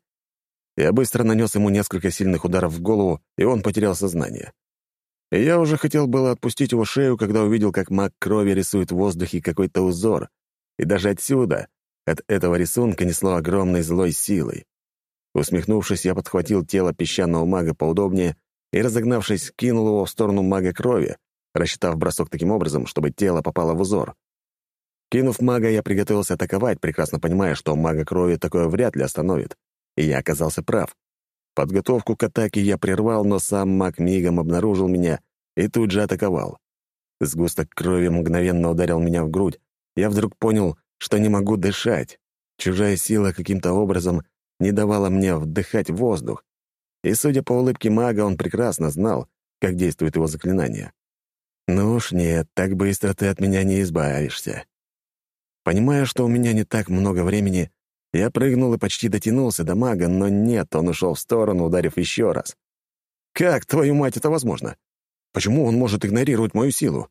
Я быстро нанес ему несколько сильных ударов в голову, и он потерял сознание. Я уже хотел было отпустить его шею, когда увидел, как маг крови рисует в воздухе какой-то узор. И даже отсюда, от этого рисунка, несло огромной злой силой. Усмехнувшись, я подхватил тело песчаного мага поудобнее и, разогнавшись, кинул его в сторону мага крови, рассчитав бросок таким образом, чтобы тело попало в узор. Кинув мага, я приготовился атаковать, прекрасно понимая, что мага крови такое вряд ли остановит. И я оказался прав. Подготовку к атаке я прервал, но сам маг мигом обнаружил меня и тут же атаковал. Сгусток крови мгновенно ударил меня в грудь. Я вдруг понял, что не могу дышать. Чужая сила каким-то образом не давала мне вдыхать воздух. И, судя по улыбке мага, он прекрасно знал, как действует его заклинание. «Ну уж нет, так быстро ты от меня не избавишься». Понимая, что у меня не так много времени, я прыгнул и почти дотянулся до мага, но нет, он ушел в сторону, ударив еще раз. Как, твою мать, это возможно? Почему он может игнорировать мою силу?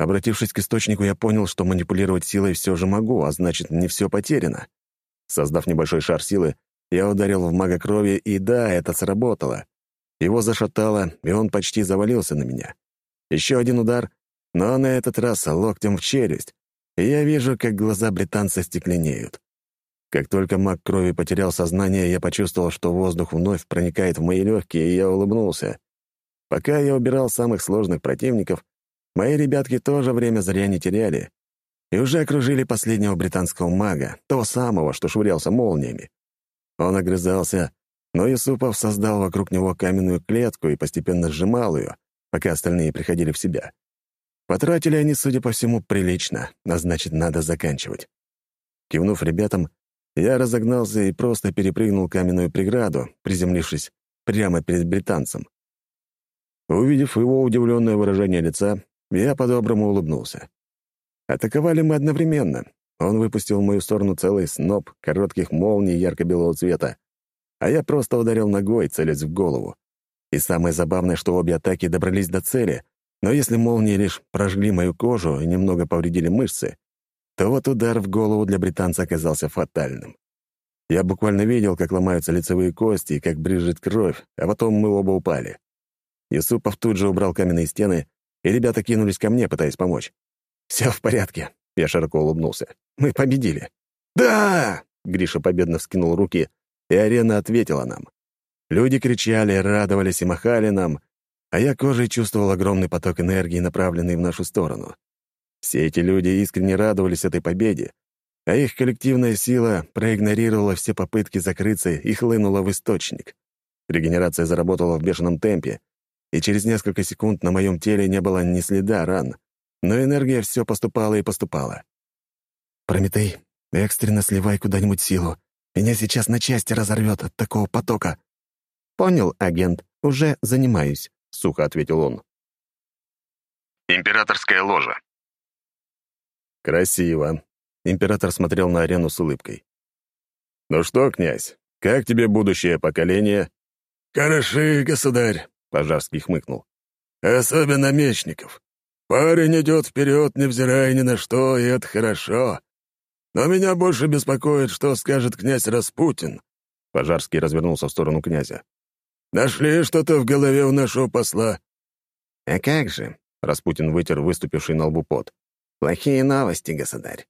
Обратившись к источнику, я понял, что манипулировать силой все же могу, а значит, не все потеряно. Создав небольшой шар силы, я ударил в мага крови, и да, это сработало. Его зашатало, и он почти завалился на меня. Еще один удар, но на этот раз локтем в челюсть, и я вижу, как глаза британца стекленеют. Как только маг крови потерял сознание, я почувствовал, что воздух вновь проникает в мои легкие, и я улыбнулся. Пока я убирал самых сложных противников, мои ребятки тоже время зря не теряли и уже окружили последнего британского мага, того самого, что швырялся молниями. Он огрызался, но Юсупов создал вокруг него каменную клетку и постепенно сжимал ее, пока остальные приходили в себя. Потратили они, судя по всему, прилично, а значит, надо заканчивать. Кивнув ребятам, я разогнался и просто перепрыгнул каменную преграду, приземлившись прямо перед британцем. Увидев его удивленное выражение лица, я по-доброму улыбнулся. Атаковали мы одновременно. Он выпустил в мою сторону целый сноп коротких молний ярко-белого цвета, а я просто ударил ногой, целясь в голову. И самое забавное, что обе атаки добрались до цели, но если молнии лишь прожгли мою кожу и немного повредили мышцы, то вот удар в голову для британца оказался фатальным. Я буквально видел, как ломаются лицевые кости и как брызжет кровь, а потом мы оба упали. Юсупов тут же убрал каменные стены, и ребята кинулись ко мне, пытаясь помочь. «Все в порядке», — я широко улыбнулся. «Мы победили». «Да!» — Гриша победно вскинул руки, и арена ответила нам. Люди кричали, радовались и махали нам, а я кожей чувствовал огромный поток энергии, направленный в нашу сторону. Все эти люди искренне радовались этой победе, а их коллективная сила проигнорировала все попытки закрыться и хлынула в источник. Регенерация заработала в бешеном темпе, и через несколько секунд на моем теле не было ни следа ран, но энергия все поступала и поступала. «Прометей, экстренно сливай куда-нибудь силу. Меня сейчас на части разорвет от такого потока». «Понял, агент, уже занимаюсь», — сухо ответил он. Императорская ложа. «Красиво». Император смотрел на арену с улыбкой. «Ну что, князь, как тебе будущее поколение?» «Хороши, государь», — Пожарский хмыкнул. «Особенно мечников. Парень идет вперед, невзирая ни на что, и это хорошо. Но меня больше беспокоит, что скажет князь Распутин». Пожарский развернулся в сторону князя. «Нашли что-то в голове у нашего посла?» «А как же?» — Распутин вытер выступивший на лбу пот. «Плохие новости, государь».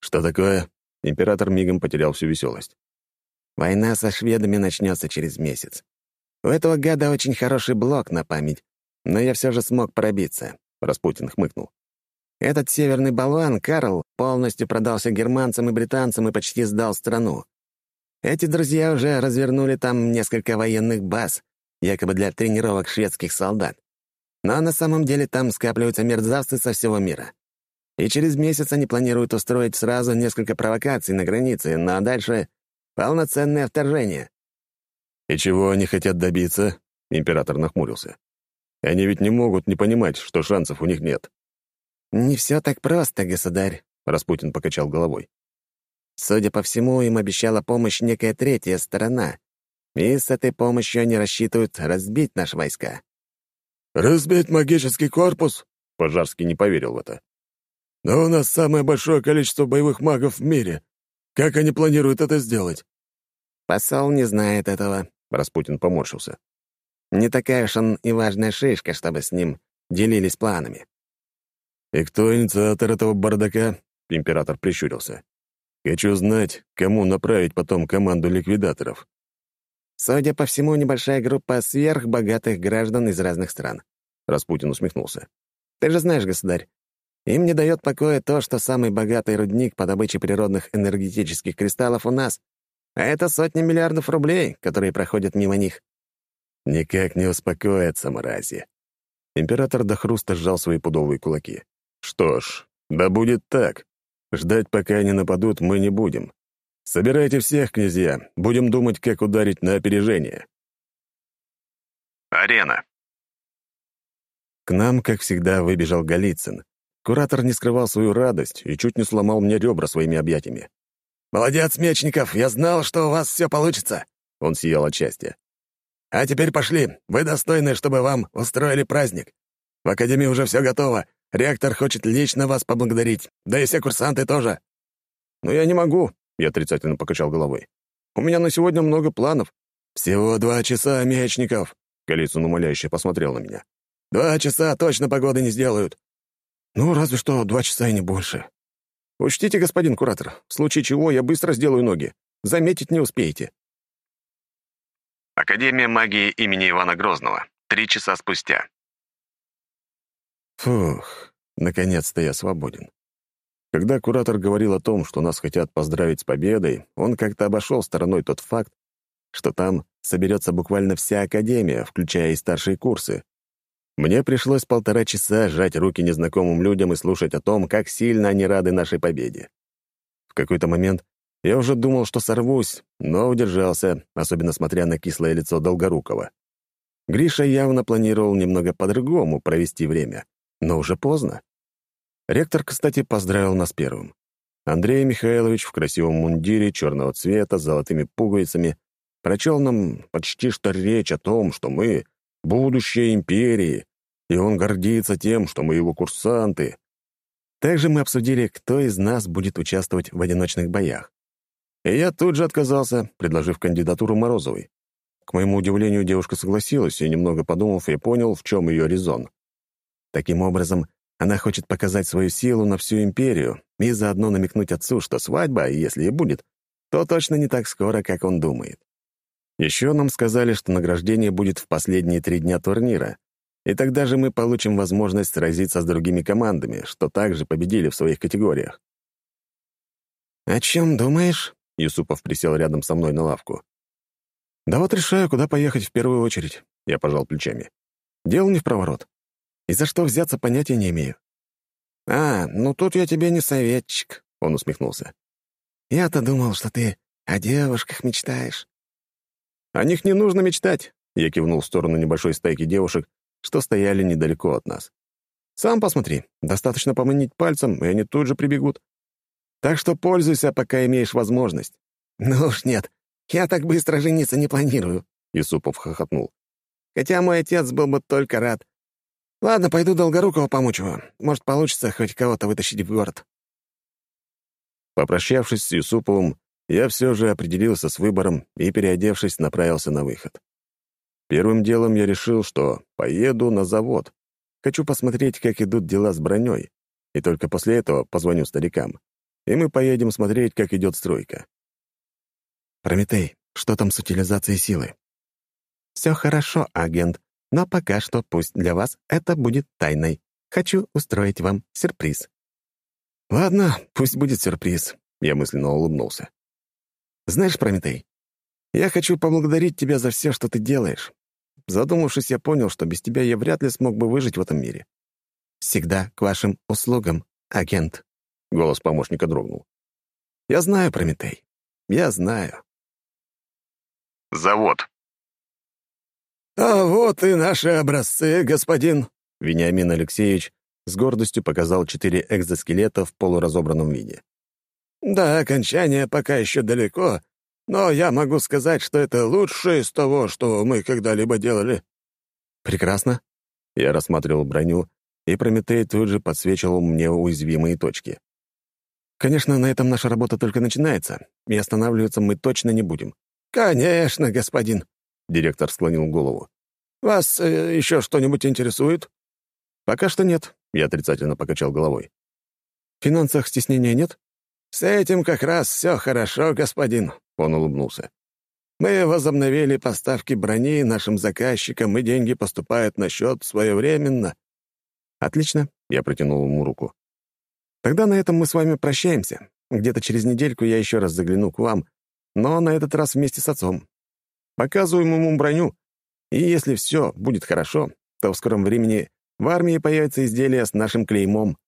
«Что такое?» — император мигом потерял всю веселость. «Война со шведами начнется через месяц. У этого гада очень хороший блок на память, но я все же смог пробиться. Распутин хмыкнул. Этот северный болван, Карл, полностью продался германцам и британцам и почти сдал страну. Эти друзья уже развернули там несколько военных баз, якобы для тренировок шведских солдат. Но на самом деле там скапливаются мерзавцы со всего мира. И через месяц они планируют устроить сразу несколько провокаций на границе, ну а дальше — полноценное вторжение. «И чего они хотят добиться?» — император нахмурился. Они ведь не могут не понимать, что шансов у них нет. «Не все так просто, государь», — Распутин покачал головой. «Судя по всему, им обещала помощь некая третья сторона, и с этой помощью они рассчитывают разбить наши войска». «Разбить магический корпус?» — Пожарский не поверил в это. «Но у нас самое большое количество боевых магов в мире. Как они планируют это сделать?» «Посол не знает этого», — Распутин поморщился. Не такая уж он и важная шишка, чтобы с ним делились планами. «И кто инициатор этого бардака?» — император прищурился. «Хочу знать, кому направить потом команду ликвидаторов». «Судя по всему, небольшая группа сверхбогатых граждан из разных стран», — Распутин усмехнулся. «Ты же знаешь, государь, им не дает покоя то, что самый богатый рудник по добыче природных энергетических кристаллов у нас, а это сотни миллиардов рублей, которые проходят мимо них. Никак не успокоятся, мрази. Император до хруста сжал свои пудовые кулаки. Что ж, да будет так. Ждать, пока они нападут, мы не будем. Собирайте всех, князья. Будем думать, как ударить на опережение. Арена. К нам, как всегда, выбежал Голицын. Куратор не скрывал свою радость и чуть не сломал мне ребра своими объятиями. «Молодец, Мечников! Я знал, что у вас все получится!» Он сиял от счастья. А теперь пошли. Вы достойны, чтобы вам устроили праздник. В Академии уже все готово. Ректор хочет лично вас поблагодарить. Да и все курсанты тоже». «Но я не могу», — я отрицательно покачал головой. «У меня на сегодня много планов». «Всего два часа, Мечников», — Голицын умоляюще посмотрел на меня. «Два часа точно погоды не сделают». «Ну, разве что два часа и не больше». Учтите, господин куратор, в случае чего я быстро сделаю ноги. Заметить не успеете». Академия магии имени Ивана Грозного. Три часа спустя. Фух, наконец-то я свободен. Когда куратор говорил о том, что нас хотят поздравить с победой, он как-то обошел стороной тот факт, что там соберется буквально вся Академия, включая и старшие курсы. Мне пришлось полтора часа сжать руки незнакомым людям и слушать о том, как сильно они рады нашей победе. В какой-то момент я уже думал, что сорвусь, но удержался, особенно смотря на кислое лицо Долгорукова. Гриша явно планировал немного по-другому провести время, но уже поздно. Ректор, кстати, поздравил нас первым. Андрей Михайлович в красивом мундире черного цвета с золотыми пуговицами прочел нам почти что речь о том, что мы — будущее империи, и он гордится тем, что мы его курсанты. Также мы обсудили, кто из нас будет участвовать в одиночных боях. И я тут же отказался, предложив кандидатуру Морозовой. К моему удивлению, девушка согласилась, и, немного подумав, я понял, в чем ее резон. Таким образом, она хочет показать свою силу на всю империю и заодно намекнуть отцу, что свадьба, если и будет, то точно не так скоро, как он думает. Еще нам сказали, что награждение будет в последние три дня турнира, и тогда же мы получим возможность сразиться с другими командами, что также победили в своих категориях. «О чем думаешь?» — Юсупов присел рядом со мной на лавку. «Да вот решаю, куда поехать в первую очередь», — я пожал плечами. «Дело не в проворот. И за что взяться, понятия не имею». «А, ну тут я тебе не советчик», — он усмехнулся. «Я-то думал, что ты о девушках мечтаешь». «О них не нужно мечтать», — я кивнул в сторону небольшой стайки девушек, что стояли недалеко от нас. «Сам посмотри, достаточно поманить пальцем, и они тут же прибегут. Так что пользуйся, пока имеешь возможность». «Ну уж нет, я так быстро жениться не планирую», — Юсупов хохотнул. «Хотя мой отец был бы только рад. Ладно, пойду Долгорукого помучу. Может, получится хоть кого-то вытащить в город». Попрощавшись с Юсуповым, я все же определился с выбором и, переодевшись, направился на выход. Первым делом я решил, что поеду на завод. Хочу посмотреть, как идут дела с броней, и только после этого позвоню старикам. И мы поедем смотреть, как идет стройка. «Прометей, что там с утилизацией силы?» «Все хорошо, агент, но пока что пусть для вас это будет тайной. Хочу устроить вам сюрприз». «Ладно, пусть будет сюрприз», — я мысленно улыбнулся. «Знаешь, Прометей, я хочу поблагодарить тебя за все, что ты делаешь. Задумавшись, я понял, что без тебя я вряд ли смог бы выжить в этом мире. Всегда к вашим услугам, агент». Голос помощника дрогнул. «Я знаю, Прометей. Я знаю». Завод. «А вот и наши образцы, господин!» Вениамин Алексеевич с гордостью показал четыре экзоскелета в полуразобранном виде. «Да, окончание пока еще далеко, но я могу сказать, что это лучшее из того, что мы когда-либо делали». «Прекрасно». Я рассматривал броню, и Прометей тут же подсвечивал мне уязвимые точки. «Конечно, на этом наша работа только начинается, и останавливаться мы точно не будем. «Конечно, господин», — директор склонил голову. «Вас э, еще что-нибудь интересует?» «Пока что нет», — я отрицательно покачал головой. «В финансах стеснения нет?» «С этим как раз все хорошо, господин», — он улыбнулся. «Мы возобновили поставки брони нашим заказчикам, и деньги поступают на счет своевременно». «Отлично», — я протянул ему руку. «Тогда на этом мы с вами прощаемся. Где-то через недельку я еще раз загляну к вам, но на этот раз вместе с отцом. Показываем ему броню, и если все будет хорошо, то в скором времени в армии появится изделие с нашим клеймом.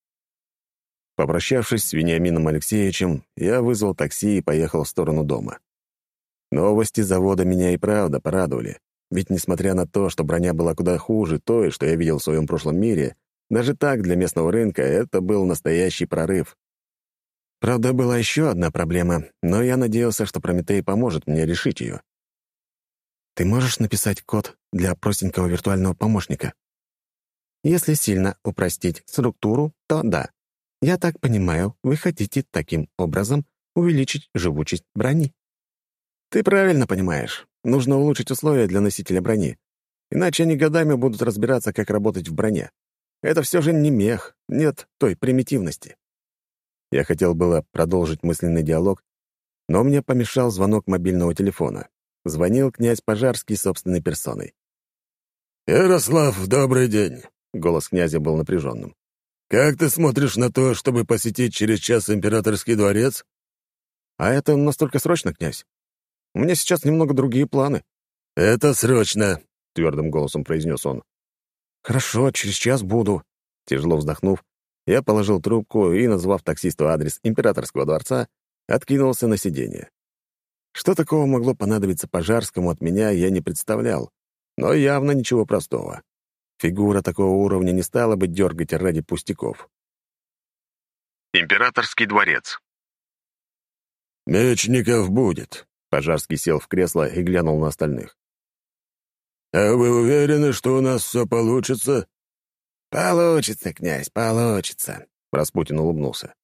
Попрощавшись с Вениамином Алексеевичем, я вызвал такси и поехал в сторону дома. Новости завода меня и правда порадовали, ведь несмотря на то, что броня была куда хуже той, что я видел в своем прошлом мире, даже так для местного рынка это был настоящий прорыв. Правда, была еще одна проблема, но я надеялся, что Прометей поможет мне решить ее. Ты можешь написать код для простенького виртуального помощника? Если сильно упростить структуру, то да. Я так понимаю, вы хотите таким образом увеличить живучесть брони. Ты правильно понимаешь. Нужно улучшить условия для носителя брони. Иначе они годами будут разбираться, как работать в броне. Это все же не мех, нет той примитивности. Я хотел было продолжить мысленный диалог, но мне помешал звонок мобильного телефона. Звонил князь Пожарский собственной персоной. «Ярослав, добрый день!» — голос князя был напряженным. «Как ты смотришь на то, чтобы посетить через час императорский дворец?» «А это настолько срочно, князь? У меня сейчас немного другие планы». «Это срочно», — твердым голосом произнес он. «Хорошо, через час буду». Тяжело вздохнув, я положил трубку и, назвав таксисту адрес императорского дворца, откинулся на сиденье. Что такого могло понадобиться Пожарскому от меня, я не представлял, но явно ничего простого. Фигура такого уровня не стала бы дергать ради пустяков. Императорский дворец. «Мечников будет», — Пожарский сел в кресло и глянул на остальных. «А вы уверены, что у нас все получится?» «Получится, князь, получится», — Распутин улыбнулся.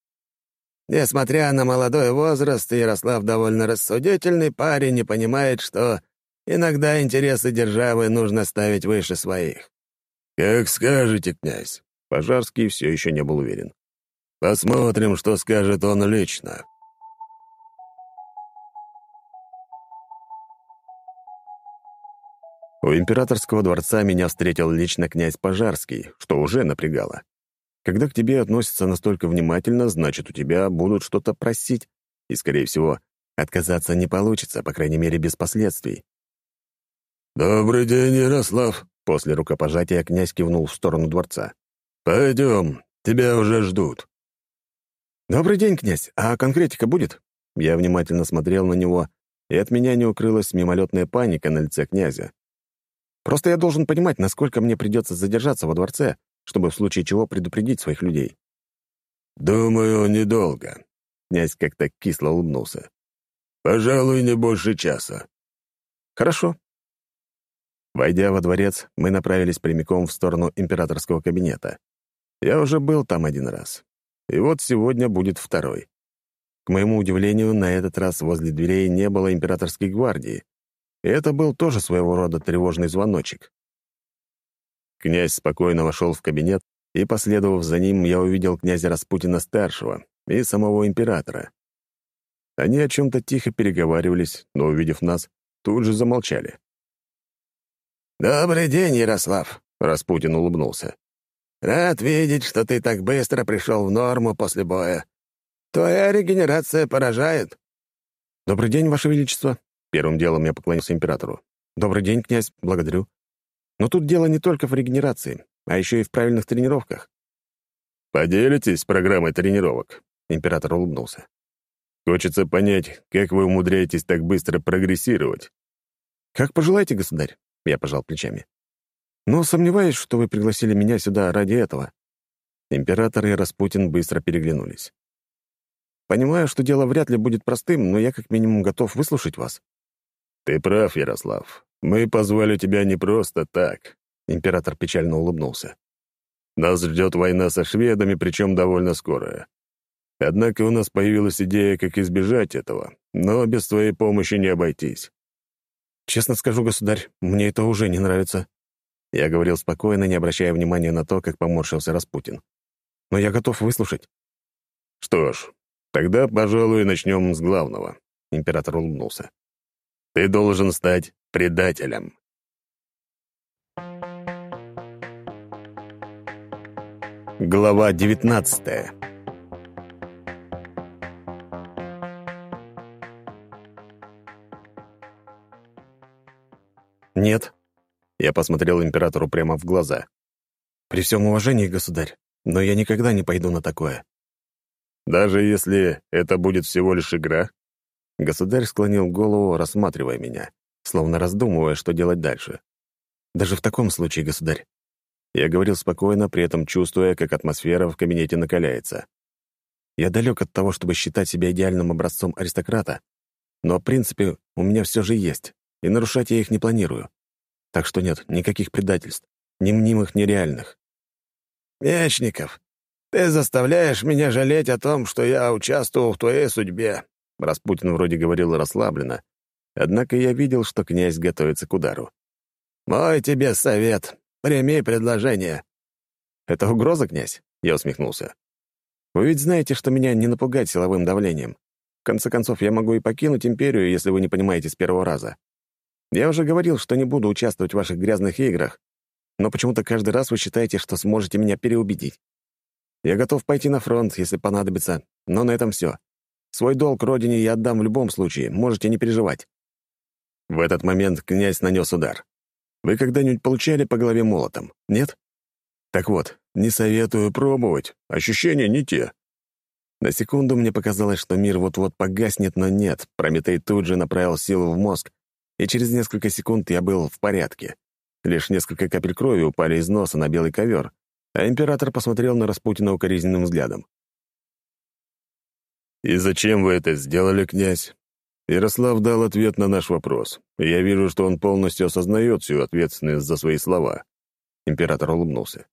Несмотря на молодой возраст, Ярослав довольно рассудительный парень и понимает, что иногда интересы державы нужно ставить выше своих. «Как скажете, князь». Пожарский все еще не был уверен. «Посмотрим, что скажет он лично». У императорского дворца меня встретил лично князь Пожарский, что уже напрягало. Когда к тебе относятся настолько внимательно, значит, у тебя будут что-то просить, и, скорее всего, отказаться не получится, по крайней мере, без последствий. «Добрый день, Ярослав!» После рукопожатия князь кивнул в сторону дворца. «Пойдем, тебя уже ждут». «Добрый день, князь. А конкретика будет?» Я внимательно смотрел на него, и от меня не укрылась мимолетная паника на лице князя. «Просто я должен понимать, насколько мне придется задержаться во дворце, чтобы в случае чего предупредить своих людей. «Думаю, недолго», — князь как-то кисло улыбнулся. «Пожалуй, не больше часа». «Хорошо». Войдя во дворец, мы направились прямиком в сторону императорского кабинета. Я уже был там один раз. И вот сегодня будет второй. К моему удивлению, на этот раз возле дверей не было императорской гвардии. И это был тоже своего рода тревожный звоночек. Князь спокойно вошел в кабинет, и, последовав за ним, я увидел князя Распутина-старшего и самого императора. Они о чем-то тихо переговаривались, но, увидев нас, тут же замолчали. «Добрый день, Ярослав», — Распутин улыбнулся. «Рад видеть, что ты так быстро пришел в норму после боя. Твоя регенерация поражает». «Добрый день, Ваше Величество», — первым делом я поклонился императору. «Добрый день, князь, благодарю». Но тут дело не только в регенерации, а еще и в правильных тренировках. «Поделитесь программой тренировок?» — император улыбнулся. «Хочется понять, как вы умудряетесь так быстро прогрессировать». «Как пожелаете, государь», — я пожал плечами. «Но сомневаюсь, что вы пригласили меня сюда ради этого». Император и Распутин быстро переглянулись. «Понимаю, что дело вряд ли будет простым, но я как минимум готов выслушать вас». «Ты прав, Ярослав. Мы позвали тебя не просто так», — император печально улыбнулся. «Нас ждет война со шведами, причем довольно скорая. Однако у нас появилась идея, как избежать этого, но без твоей помощи не обойтись». «Честно скажу, государь, мне это уже не нравится». Я говорил спокойно, не обращая внимания на то, как поморщился Распутин. «Но я готов выслушать». «Что ж, тогда, пожалуй, начнем с главного», — император улыбнулся. «Ты должен стать предателем. Глава 19 «Нет». Я посмотрел императору прямо в глаза. «При всем уважении, государь, но я никогда не пойду на такое». «Даже если это будет всего лишь игра?» Государь склонил голову, рассматривая меня словно раздумывая, что делать дальше. «Даже в таком случае, государь». Я говорил спокойно, при этом чувствуя, как атмосфера в кабинете накаляется. Я далек от того, чтобы считать себя идеальным образцом аристократа, но, в принципе, у меня все же есть, и нарушать я их не планирую. Так что нет, никаких предательств, ни мнимых, ни реальных. «Мечников, ты заставляешь меня жалеть о том, что я участвовал в твоей судьбе», Распутин вроде говорил расслабленно, Однако я видел, что князь готовится к удару. «Мой тебе совет. Прими предложение». «Это угроза, князь?» — я усмехнулся. Вы ведь знаете, что меня не напугать силовым давлением. В конце концов, я могу и покинуть империю, если вы не понимаете с первого раза. Я уже говорил, что не буду участвовать в ваших грязных играх, но почему-то каждый раз вы считаете, что сможете меня переубедить. Я готов пойти на фронт, если понадобится, но на этом все. Свой долг родине я отдам в любом случае, можете не переживать». В этот момент князь нанес удар. Вы когда-нибудь получали по голове молотом, нет? Так вот, не советую пробовать, ощущения не те. На секунду мне показалось, что мир вот-вот погаснет, но нет. Прометей тут же направил силу в мозг, и через несколько секунд я был в порядке. Лишь несколько капель крови упали из носа на белый ковер, а император посмотрел на Распутина укоризненным взглядом. «И зачем вы это сделали, князь?» Ярослав дал ответ на наш вопрос, я вижу, что он полностью осознает всю ответственность за свои слова. Император улыбнулся.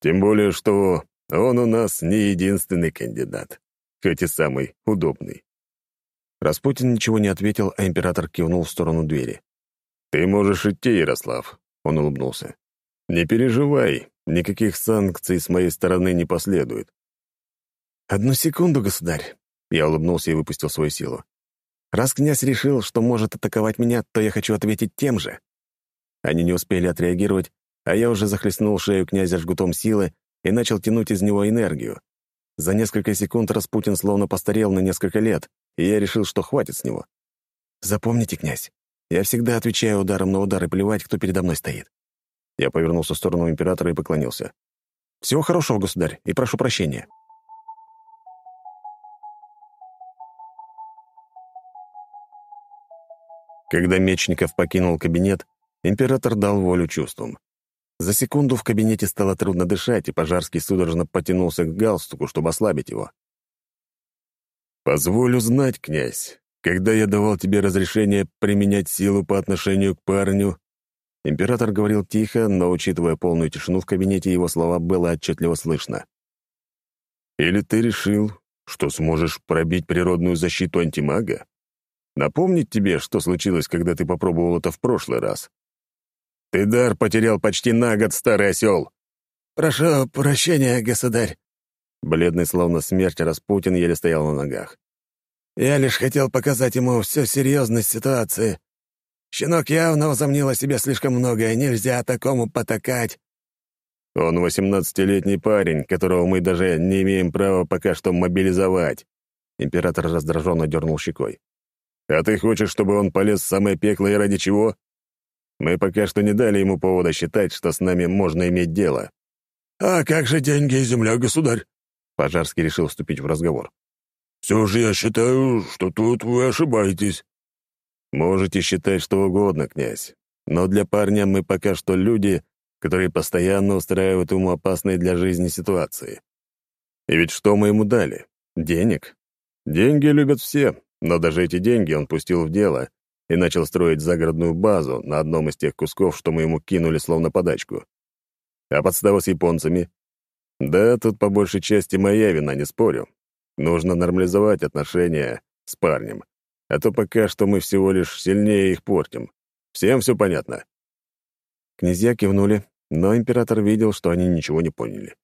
«Тем более, что он у нас не единственный кандидат, хоть и самый удобный». Распутин ничего не ответил, а император кивнул в сторону двери. «Ты можешь идти, Ярослав», — он улыбнулся. «Не переживай, никаких санкций с моей стороны не последует. «Одну секунду, государь!» Я улыбнулся и выпустил свою силу. «Раз князь решил, что может атаковать меня, то я хочу ответить тем же». Они не успели отреагировать, а я уже захлестнул шею князя жгутом силы и начал тянуть из него энергию. За несколько секунд Распутин словно постарел на несколько лет, и я решил, что хватит с него. «Запомните, князь, я всегда отвечаю ударом на удар и плевать, кто передо мной стоит». Я повернулся в сторону императора и поклонился. «Всего хорошего, государь, и прошу прощения». Когда Мечников покинул кабинет, император дал волю чувствам. За секунду в кабинете стало трудно дышать, и Пожарский судорожно потянулся к галстуку, чтобы ослабить его. «Позволю знать, князь, когда я давал тебе разрешение применять силу по отношению к парню...» Император говорил тихо, но, учитывая полную тишину в кабинете, его слова было отчетливо слышно. «Или ты решил, что сможешь пробить природную защиту антимага? Напомнить тебе, что случилось, когда ты попробовал это в прошлый раз? Ты дар потерял почти на год, старый осел. Прошу прощения, государь. Бледный, словно смерть, Распутин еле стоял на ногах. Я лишь хотел показать ему всю серьезность ситуации. Щенок явно возомнил о себе слишком многое, нельзя такому потакать. Он восемнадцатилетний парень, которого мы даже не имеем права пока что мобилизовать. Император раздраженно дернул щекой. А ты хочешь, чтобы он полез в самое пекло и ради чего? Мы пока что не дали ему повода считать, что с нами можно иметь дело. А как же деньги и земля, государь? Пожарский решил вступить в разговор. «Все же я считаю, что тут вы ошибаетесь». «Можете считать что угодно, князь. Но для парня мы пока что люди, которые постоянно устраивают ему опасные для жизни ситуации. И ведь что мы ему дали? Денег? Деньги любят все, но даже эти деньги он пустил в дело и начал строить загородную базу на одном из тех кусков, что мы ему кинули словно подачку. А подстава с японцами? Да, тут по большей части моя вина, не спорю. Нужно нормализовать отношения с парнем, а то пока что мы всего лишь сильнее их портим. Всем все понятно?» Князья кивнули, но император видел, что они ничего не поняли.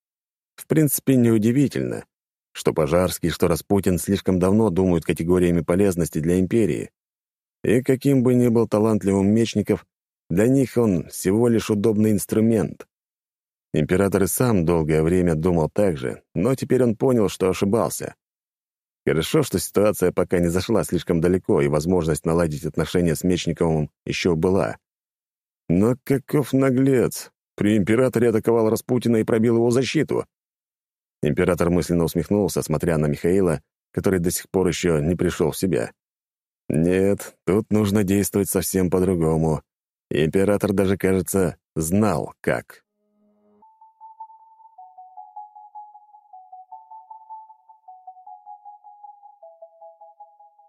В принципе, неудивительно. Что Пожарский, что Распутин слишком давно думают категориями полезности для империи. И каким бы ни был талантливым мечников, для них он всего лишь удобный инструмент. Император и сам долгое время думал так же, но теперь он понял, что ошибался. Хорошо, что ситуация пока не зашла слишком далеко, и возможность наладить отношения с Мечниковым еще была. Но каков наглец! При императоре атаковал Распутина и пробил его защиту. Император мысленно усмехнулся, смотря на Михаила, который до сих пор еще не пришел в себя. Нет, тут нужно действовать совсем по-другому. Император даже, кажется, знал, как.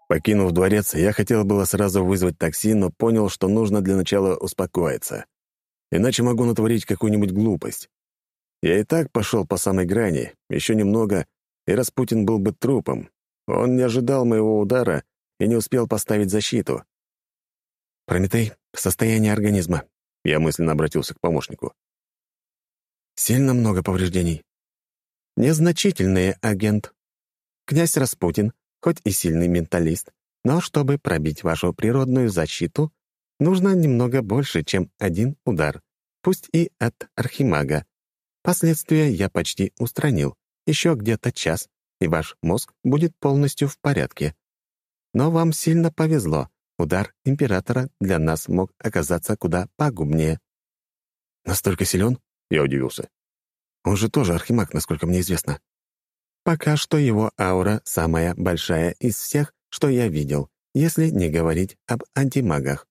Покинув дворец, я хотел было сразу вызвать такси, но понял, что нужно для начала успокоиться. Иначе могу натворить какую-нибудь глупость. Я и так пошел по самой грани, еще немного, и Распутин был бы трупом. Он не ожидал моего удара и не успел поставить защиту. «Прометей, состояние организма», — я мысленно обратился к помощнику. «Сильно много повреждений?» Незначительный агент. Князь Распутин, хоть и сильный менталист, но чтобы пробить вашу природную защиту, нужно немного больше, чем один удар, пусть и от архимага. Последствия я почти устранил. Еще где-то час, и ваш мозг будет полностью в порядке. Но вам сильно повезло. Удар императора для нас мог оказаться куда пагубнее. «Настолько силен?» — я удивился. «Он же тоже архимаг, насколько мне известно». Пока что его аура самая большая из всех, что я видел, если не говорить об антимагах.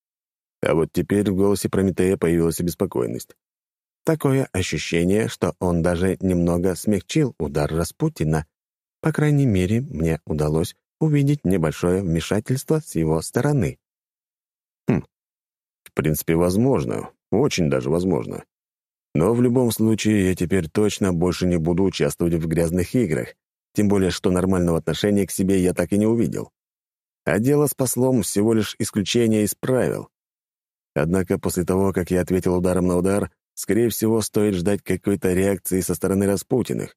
А вот теперь в голосе Прометея появилась обеспокоенность. Такое ощущение, что он даже немного смягчил удар Распутина. По крайней мере, мне удалось увидеть небольшое вмешательство с его стороны. Хм, в принципе, возможно, очень даже возможно. Но в любом случае я теперь точно больше не буду участвовать в грязных играх, тем более что нормального отношения к себе я так и не увидел. А дело с послом всего лишь исключение из правил. Однако после того, как я ответил ударом на удар, скорее всего, стоит ждать какой-то реакции со стороны Распутиных.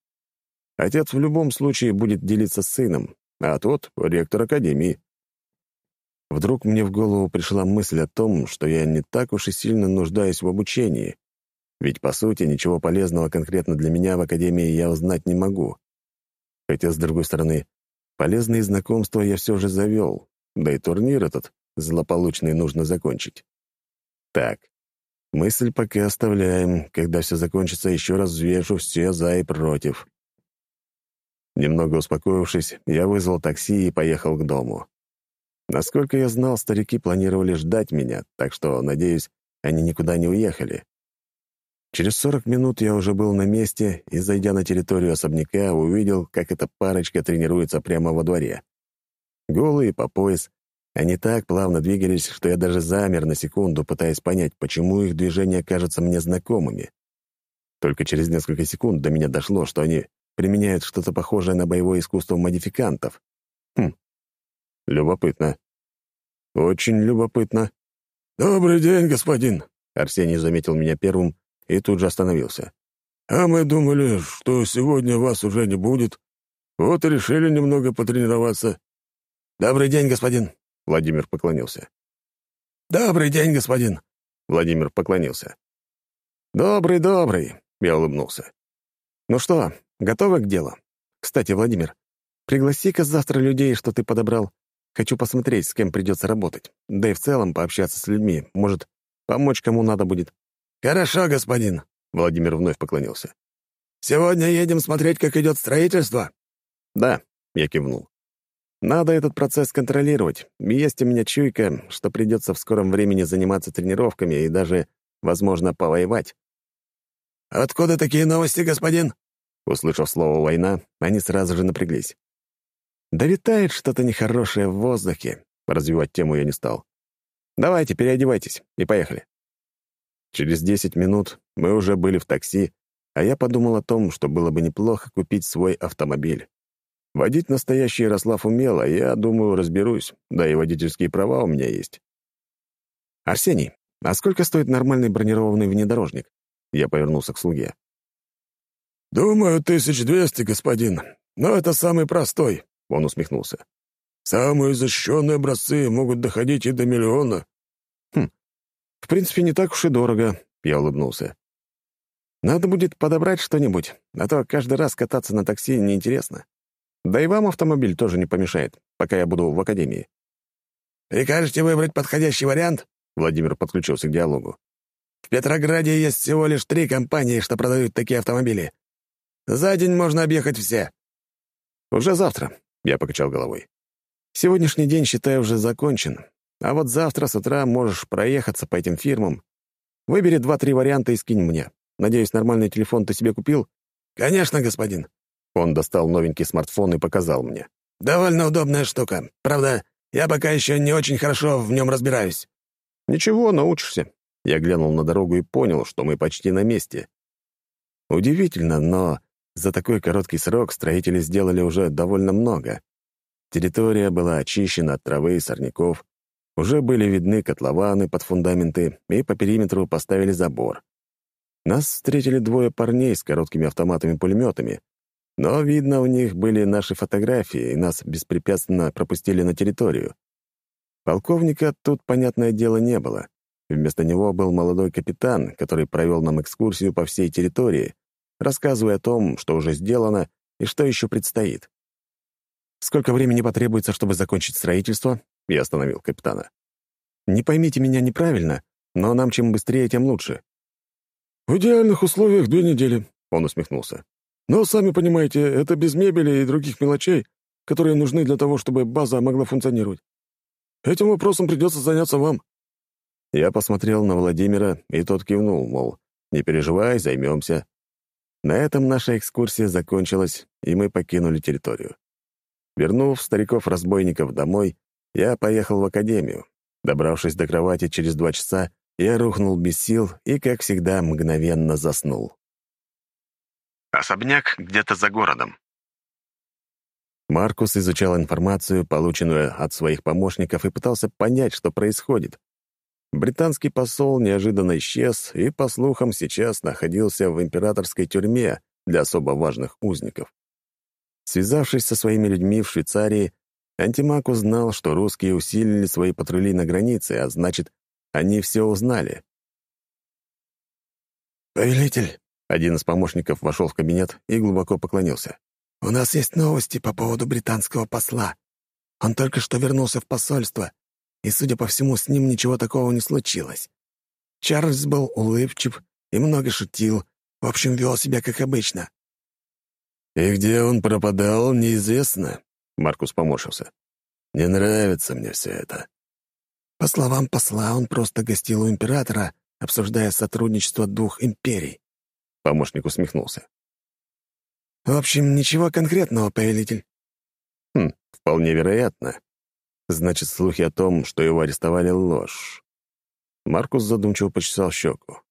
Отец в любом случае будет делиться с сыном, а тот — ректор Академии. Вдруг мне в голову пришла мысль о том, что я не так уж и сильно нуждаюсь в обучении. Ведь, по сути, ничего полезного конкретно для меня в Академии я узнать не могу. Хотя, с другой стороны, полезные знакомства я все же завел, да и турнир этот злополучный нужно закончить. Так, мысль пока оставляем. Когда все закончится, еще раз взвешу все за и против. Немного успокоившись, я вызвал такси и поехал к дому. Насколько я знал, старики планировали ждать меня, так что, надеюсь, они никуда не уехали. Через сорок минут я уже был на месте и, зайдя на территорию особняка, увидел, как эта парочка тренируется прямо во дворе. Голые по пояс, они так плавно двигались, что я даже замер на секунду, пытаясь понять, почему их движения кажутся мне знакомыми. Только через несколько секунд до меня дошло, что они применяют что-то похожее на боевое искусство модификантов. Хм, любопытно. Очень любопытно. «Добрый день, господин!» Арсений заметил меня первым и тут же остановился. «А мы думали, что сегодня вас уже не будет. Вот и решили немного потренироваться». «Добрый день, господин!» Владимир поклонился. «Добрый день, господин!» Владимир поклонился. «Добрый, добрый!» Я улыбнулся. «Ну что, Готовы к делу? Кстати, Владимир, пригласи-ка завтра людей, что ты подобрал. Хочу посмотреть, с кем придется работать. Да и в целом пообщаться с людьми. Может, помочь кому надо будет». «Хорошо, господин», — Владимир вновь поклонился. «Сегодня едем смотреть, как идет строительство?» «Да», — я кивнул. «Надо этот процесс контролировать. Есть у меня чуйка, что придется в скором времени заниматься тренировками и даже, возможно, повоевать». «Откуда такие новости, господин?» Услышав слово «война», они сразу же напряглись. «Да витает что-то нехорошее в воздухе», — развивать тему я не стал. «Давайте, переодевайтесь, и поехали». Через десять минут мы уже были в такси, а я подумал о том, что было бы неплохо купить свой автомобиль. Водить настоящий Ярослав умело, я, думаю, разберусь, да и водительские права у меня есть. «Арсений, а сколько стоит нормальный бронированный внедорожник?» Я повернулся к слуге. «Думаю, тысяч двести, господин. Но это самый простой», — он усмехнулся. «Самые защищенные образцы могут доходить и до миллиона». «Хм, в принципе, не так уж и дорого», — я улыбнулся. «Надо будет подобрать что-нибудь, а то каждый раз кататься на такси неинтересно. Да и вам автомобиль тоже не помешает, пока я буду в академии». «Прикажете выбрать подходящий вариант?» Владимир подключился к диалогу. «В Петрограде есть всего лишь три компании, что продают такие автомобили. За день можно объехать все». «Уже завтра», — я покачал головой. «Сегодняшний день, считаю, уже закончен. А вот завтра с утра можешь проехаться по этим фирмам. Выбери два-три варианта и скинь мне. Надеюсь, нормальный телефон ты себе купил?» «Конечно, господин». Он достал новенький смартфон и показал мне. «Довольно удобная штука. Правда, я пока еще не очень хорошо в нем разбираюсь». «Ничего, научишься». Я глянул на дорогу и понял, что мы почти на месте. Удивительно, но за такой короткий срок строители сделали уже довольно много. Территория была очищена от травы и сорняков, уже были видны котлованы под фундаменты, и по периметру поставили забор. Нас встретили двое парней с короткими автоматами-пулеметами. Но, видно, у них были наши фотографии, и нас беспрепятственно пропустили на территорию. Полковника тут, понятное дело, не было. Вместо него был молодой капитан, который провел нам экскурсию по всей территории, рассказывая о том, что уже сделано и что еще предстоит. «Сколько времени потребуется, чтобы закончить строительство?» Я остановил капитана. «Не поймите меня неправильно, но нам чем быстрее, тем лучше». «В идеальных условиях две недели», — он усмехнулся. «Но, сами понимаете, это без мебели и других мелочей, которые нужны для того, чтобы база могла функционировать. Этим вопросом придется заняться вам». Я посмотрел на Владимира, и тот кивнул, мол, «Не переживай, займемся». На этом наша экскурсия закончилась, и мы покинули территорию. Вернув стариков-разбойников домой, я поехал в академию. Добравшись до кровати через два часа, я рухнул без сил и, как всегда, мгновенно заснул. Особняк где-то за городом. Маркус изучал информацию, полученную от своих помощников, и пытался понять, что происходит. Британский посол неожиданно исчез и, по слухам, сейчас находился в императорской тюрьме для особо важных узников. Связавшись со своими людьми в Швейцарии, Антимаг узнал, что русские усилили свои патрули на границе, а значит, они все узнали. «Повелитель!» — один из помощников вошел в кабинет и глубоко поклонился. «У нас есть новости по поводу британского посла. Он только что вернулся в посольство, и, судя по всему, с ним ничего такого не случилось. Чарльз был улыбчив и много шутил, в общем, вел себя как обычно. «И где он пропадал, неизвестно», — Маркус поморщился. «Не нравится мне все это». По словам посла, он просто гостил у императора, обсуждая сотрудничество двух империй. Помощник усмехнулся. В общем, ничего конкретного, повелитель. Хм, вполне вероятно. Значит, слухи о том, что его арестовали, — ложь. Маркус задумчиво почесал щеку.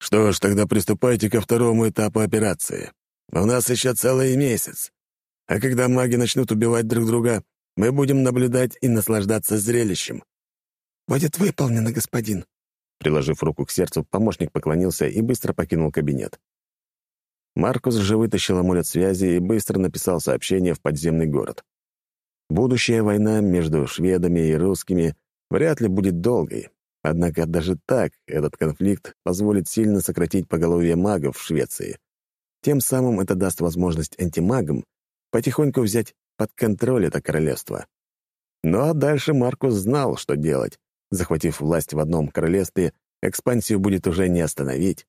«Что ж, тогда приступайте ко второму этапу операции. У нас еще целый месяц. А когда маги начнут убивать друг друга, мы будем наблюдать и наслаждаться зрелищем». «Будет выполнено, господин». Приложив руку к сердцу, помощник поклонился и быстро покинул кабинет. Маркус же вытащил амулет связи и быстро написал сообщение в подземный город. Будущая война между шведами и русскими вряд ли будет долгой, однако даже так этот конфликт позволит сильно сократить поголовье магов в Швеции. Тем самым это даст возможность антимагам потихоньку взять под контроль это королевство. Ну а дальше Маркус знал, что делать. Захватив власть в одном королевстве, экспансию будет уже не остановить.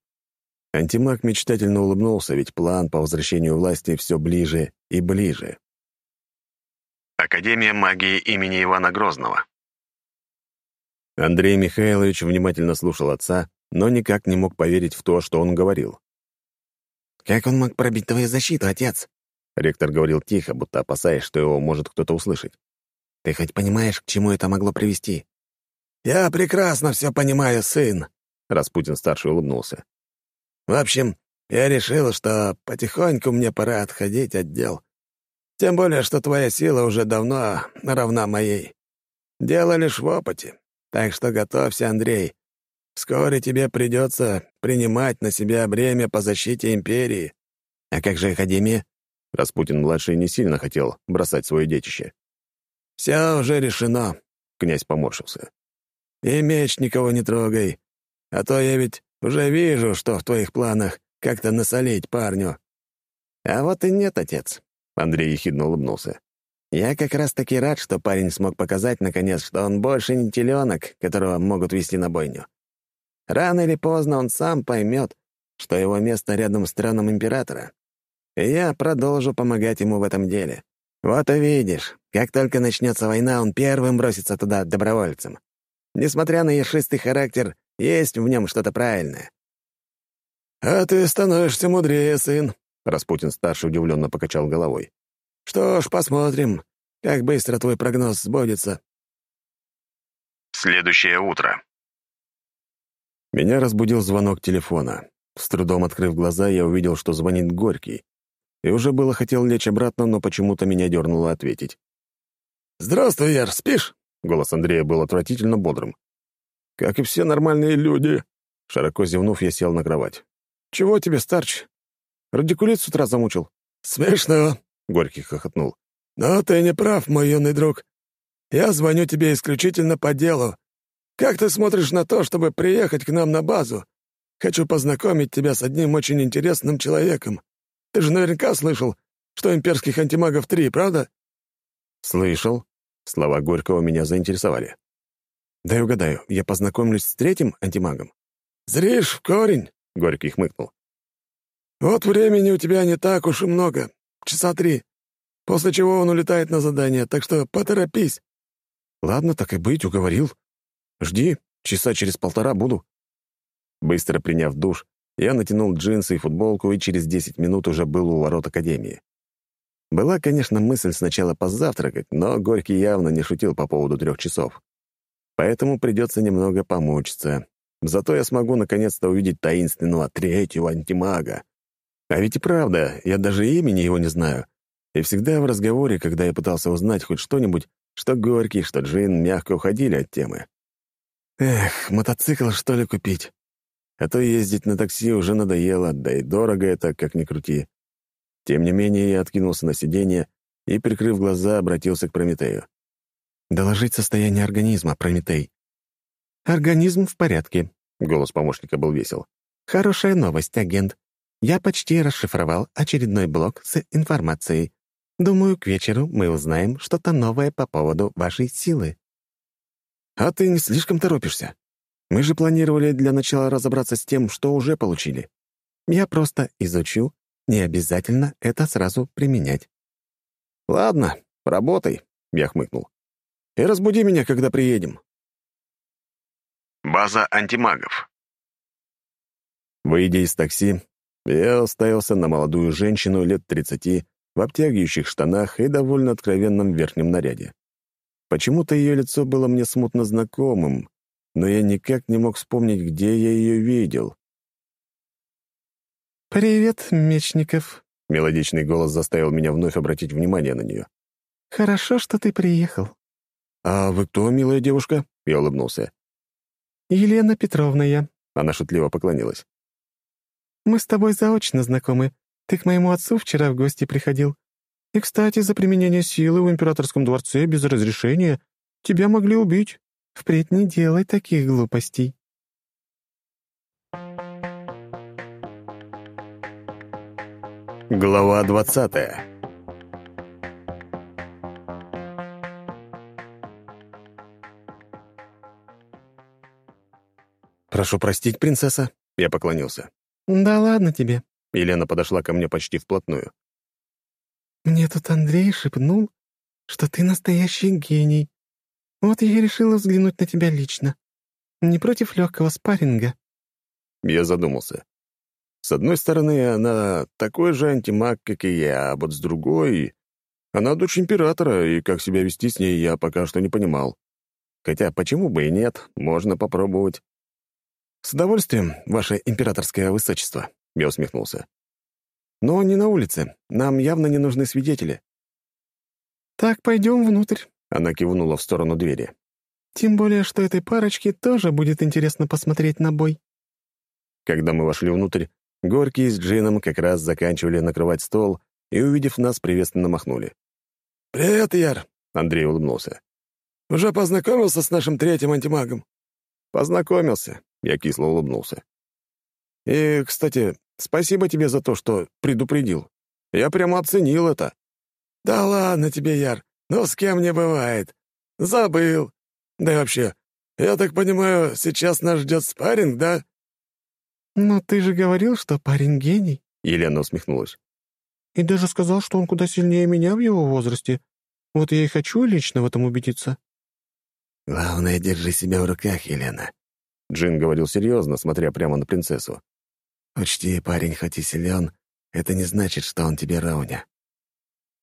Антимаг мечтательно улыбнулся, ведь план по возвращению власти все ближе и ближе. Академия магии имени Ивана Грозного. Андрей Михайлович внимательно слушал отца, но никак не мог поверить в то, что он говорил. «Как он мог пробить твою защиту, отец?» Ректор говорил тихо, будто опасаясь, что его может кто-то услышать. «Ты хоть понимаешь, к чему это могло привести?» «Я прекрасно все понимаю, сын», — Распутин-старший улыбнулся. «В общем, я решил, что потихоньку мне пора отходить от дел. Тем более, что твоя сила уже давно равна моей. Дело лишь в опыте. Так что готовься, Андрей. Вскоре тебе придется принимать на себя бремя по защите империи. А как же Академия? Распутин-младший не сильно хотел бросать свое детище. «Все уже решено», — князь поморщился. «И меч никого не трогай, а то я ведь уже вижу, что в твоих планах как-то насолить парню». «А вот и нет, отец», — Андрей ехидно улыбнулся. «Я как раз-таки рад, что парень смог показать, наконец, что он больше не теленок, которого могут вести на бойню. Рано или поздно он сам поймет, что его место рядом с троном императора. И я продолжу помогать ему в этом деле. Вот увидишь, как только начнется война, он первым бросится туда добровольцем. Несмотря на ершистый характер, есть в нем что-то правильное. «А ты становишься мудрее, сын», — Распутин-старший удивленно покачал головой. «Что ж, посмотрим, как быстро твой прогноз сбудется». Следующее утро. Меня разбудил звонок телефона. С трудом открыв глаза, я увидел, что звонит Горький. И уже было хотел лечь обратно, но почему-то меня дернуло ответить. «Здравствуй, Яр, спишь?» Голос Андрея был отвратительно бодрым. «Как и все нормальные люди». Широко зевнув, я сел на кровать. «Чего тебе, старч? Радикулит с утра замучил?» «Смешно», — Горький хохотнул. «Но ты не прав, мой юный друг. Я звоню тебе исключительно по делу. Как ты смотришь на то, чтобы приехать к нам на базу? Хочу познакомить тебя с одним очень интересным человеком. Ты же наверняка слышал, что имперских антимагов три, правда?» «Слышал». Слова Горького меня заинтересовали. «Дай угадаю, я познакомлюсь с третьим антимагом?» «Зришь в корень», — Горький хмыкнул. «Вот времени у тебя не так уж и много. Часа три. После чего он улетает на задание, так что поторопись». «Ладно, так и быть, уговорил. Жди, часа через полтора буду». Быстро приняв душ, я натянул джинсы и футболку и через десять минут уже был у ворот Академии. Была, конечно, мысль сначала позавтракать, но Горький явно не шутил по поводу трех часов. Поэтому придется немного помучиться. Зато я смогу наконец-то увидеть таинственного третьего антимага. А ведь и правда, я даже имени его не знаю. И всегда в разговоре, когда я пытался узнать хоть что-нибудь, что Горький, что Джин мягко уходили от темы. Эх, мотоцикл, что ли, купить? А то ездить на такси уже надоело, да и дорого это, как ни крути. Тем не менее, я откинулся на сиденье и, прикрыв глаза, обратился к Прометею. «Доложить состояние организма, Прометей». «Организм в порядке», — голос помощника был весел. «Хорошая новость, агент. Я почти расшифровал очередной блок с информацией. Думаю, к вечеру мы узнаем что-то новое по поводу вашей силы». «А ты не слишком торопишься? Мы же планировали для начала разобраться с тем, что уже получили. Я просто изучу, не обязательно это сразу применять». «Ладно, работай», — я хмыкнул. «И разбуди меня, когда приедем». База антимагов. Выйдя из такси, я уставился на молодую женщину лет 30 в обтягивающих штанах и довольно откровенном верхнем наряде. Почему-то ее лицо было мне смутно знакомым, но я никак не мог вспомнить, где я ее видел. «Привет, Мечников», — мелодичный голос заставил меня вновь обратить внимание на нее. «Хорошо, что ты приехал». «А вы кто, милая девушка?» — я улыбнулся. «Елена Петровна я», — она шутливо поклонилась. Мы с тобой заочно знакомы. Ты к моему отцу вчера в гости приходил. И, кстати, за применение силы в императорском дворце без разрешения тебя могли убить. Впредь не делай таких глупостей». Глава двадцатая «Прошу простить, принцесса», — я поклонился. «Да ладно тебе». Елена подошла ко мне почти вплотную. «Мне тут Андрей шепнул, что ты настоящий гений. Вот я и решила взглянуть на тебя лично. Не против легкого спарринга?» Я задумался. С одной стороны, она такой же антимаг, как и я, а вот с другой... Она дочь императора, и как себя вести с ней я пока что не понимал. Хотя почему бы и нет, можно попробовать. «С удовольствием, ваше императорское высочество», — я усмехнулся. «Но не на улице. Нам явно не нужны свидетели». «Так, пойдем внутрь», — она кивнула в сторону двери. «Тем более, что этой парочке тоже будет интересно посмотреть на бой». Когда мы вошли внутрь, Горький с Джином как раз заканчивали накрывать стол и, увидев нас, приветственно махнули. «Привет, Яр», — Андрей улыбнулся. «Уже познакомился с нашим третьим антимагом?» «Познакомился. Я кисло улыбнулся. «И, кстати, спасибо тебе за то, что предупредил. Я прямо оценил это». «Да ладно тебе, Яр, ну с кем не бывает. Забыл. Да и вообще, я так понимаю, сейчас нас ждет спарринг, да?» «Но ты же говорил, что парень гений», — Елена усмехнулась. «И даже сказал, что он куда сильнее меня в его возрасте. Вот я и хочу лично в этом убедиться». «Главное, держи себя в руках, Елена. Джин говорил серьезно, смотря прямо на принцессу. «Учти, парень хоть и силен, это не значит, что он тебе равня».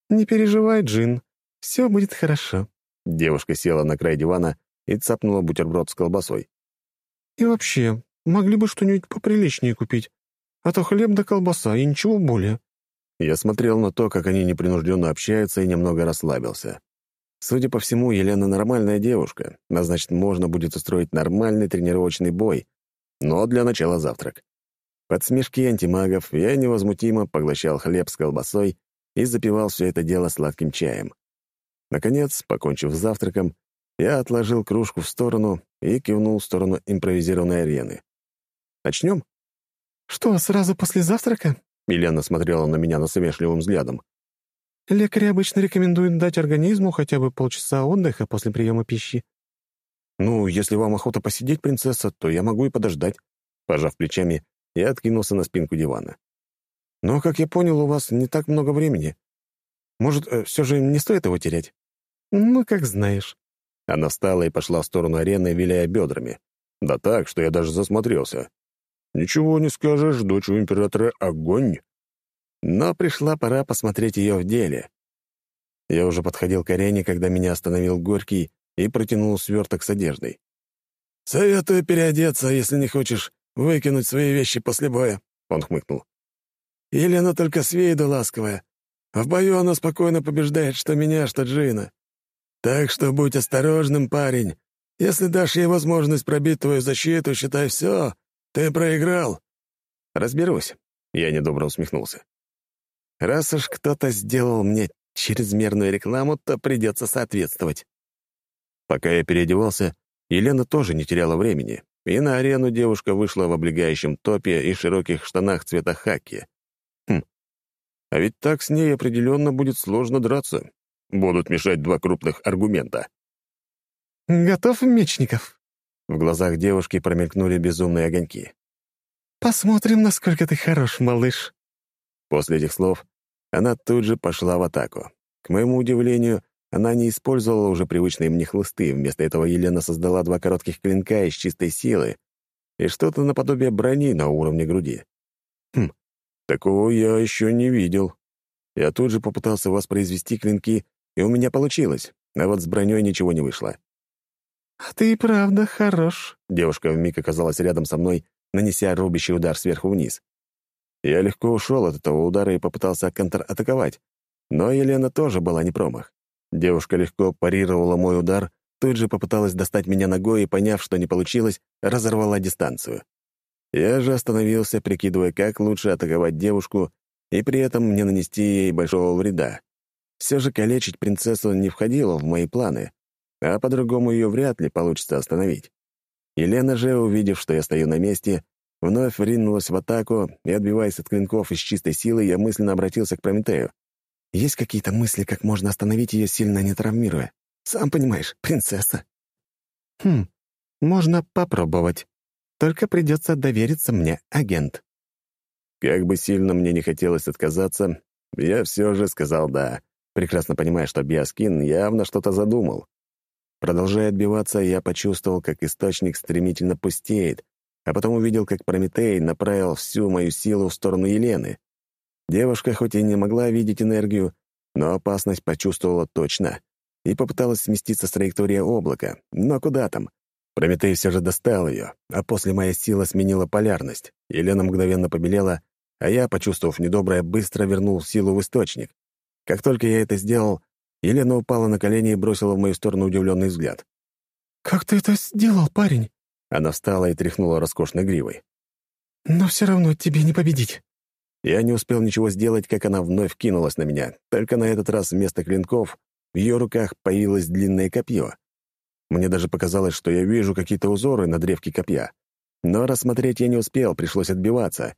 «Не переживай, Джин, все будет хорошо». Девушка села на край дивана и цапнула бутерброд с колбасой. «И вообще, могли бы что-нибудь поприличнее купить, а то хлеб да колбаса и ничего более». Я смотрел на то, как они непринужденно общаются, и немного расслабился. Судя по всему, Елена нормальная девушка, а значит, можно будет устроить нормальный тренировочный бой. Но для начала завтрак. Под смешки антимагов я невозмутимо поглощал хлеб с колбасой и запивал все это дело сладким чаем. Наконец, покончив с завтраком, я отложил кружку в сторону и кивнул в сторону импровизированной арены. «Начнем?» «Что, сразу после завтрака?» Елена смотрела на меня насмешливым взглядом. «Лекари обычно рекомендуют дать организму хотя бы полчаса отдыха после приема пищи». «Ну, если вам охота посидеть, принцесса, то я могу и подождать». Пожав плечами, я откинулся на спинку дивана. «Но, как я понял, у вас не так много времени. Может, э, все же не стоит его терять?» «Ну, как знаешь». Она встала и пошла в сторону арены, виляя бедрами. Да так, что я даже засмотрелся. Ничего не скажешь, дочь у императора — огонь. Но пришла пора посмотреть ее в деле. Я уже подходил к арене, когда меня остановил Горький и протянул сверток с одеждой. «Советую переодеться, если не хочешь выкинуть свои вещи после боя», — он хмыкнул. «Елена только с ласковая. В бою она спокойно побеждает что меня, что Джина. Так что будь осторожным, парень. Если дашь ей возможность пробить твою защиту, считай все, ты проиграл». «Разберусь», — я недобро усмехнулся. «Раз уж кто-то сделал мне чрезмерную рекламу, то придется соответствовать». Пока я переодевался, Елена тоже не теряла времени, и на арену девушка вышла в облегающем топе и широких штанах цвета хаки. А ведь так с ней определенно будет сложно драться. Будут мешать два крупных аргумента. «Готов, Мечников?» В глазах девушки промелькнули безумные огоньки. «Посмотрим, насколько ты хорош, малыш». После этих слов она тут же пошла в атаку. К моему удивлению, она не использовала уже привычные мне хлысты. Вместо этого Елена создала два коротких клинка из чистой силы и что-то наподобие брони на уровне груди. Такого я еще не видел. Я тут же попытался воспроизвести клинки, и у меня получилось, а вот с броней ничего не вышло. «А ты и правда хорош», — девушка вмиг оказалась рядом со мной, нанеся рубящий удар сверху вниз. Я легко ушел от этого удара и попытался контратаковать, но Елена тоже была не промах. Девушка легко парировала мой удар, тут же попыталась достать меня ногой и, поняв, что не получилось, разорвала дистанцию. Я же остановился, прикидывая, как лучше атаковать девушку и при этом не нанести ей большого вреда. Все же калечить принцессу не входило в мои планы, а по-другому ее вряд ли получится остановить. Елена же, увидев, что я стою на месте, вновь ринулась в атаку, и, отбиваясь от клинков из чистой силы, я мысленно обратился к Прометею. «Есть какие-то мысли, как можно остановить ее, сильно не травмируя? Сам понимаешь, принцесса». «Хм, можно попробовать», только придется довериться мне, агент». Как бы сильно мне не хотелось отказаться, я все же сказал «да», прекрасно понимая, что Биоскин явно что-то задумал. Продолжая отбиваться, я почувствовал, как источник стремительно пустеет, а потом увидел, как Прометей направил всю мою силу в сторону Елены. Девушка хоть и не могла видеть энергию, но опасность почувствовала точно и попыталась сместиться с траектории облака. Но куда там? Прометей все же достал ее, а после моя сила сменила полярность. Елена мгновенно побелела, а я, почувствовав недоброе, быстро вернул силу в источник. Как только я это сделал, Елена упала на колени и бросила в мою сторону удивленный взгляд. «Как ты это сделал, парень?» Она встала и тряхнула роскошной гривой. «Но все равно тебе не победить». Я не успел ничего сделать, как она вновь кинулась на меня. Только на этот раз вместо клинков в ее руках появилось длинное копье. Мне даже показалось, что я вижу какие-то узоры на древке копья. Но рассмотреть я не успел, пришлось отбиваться.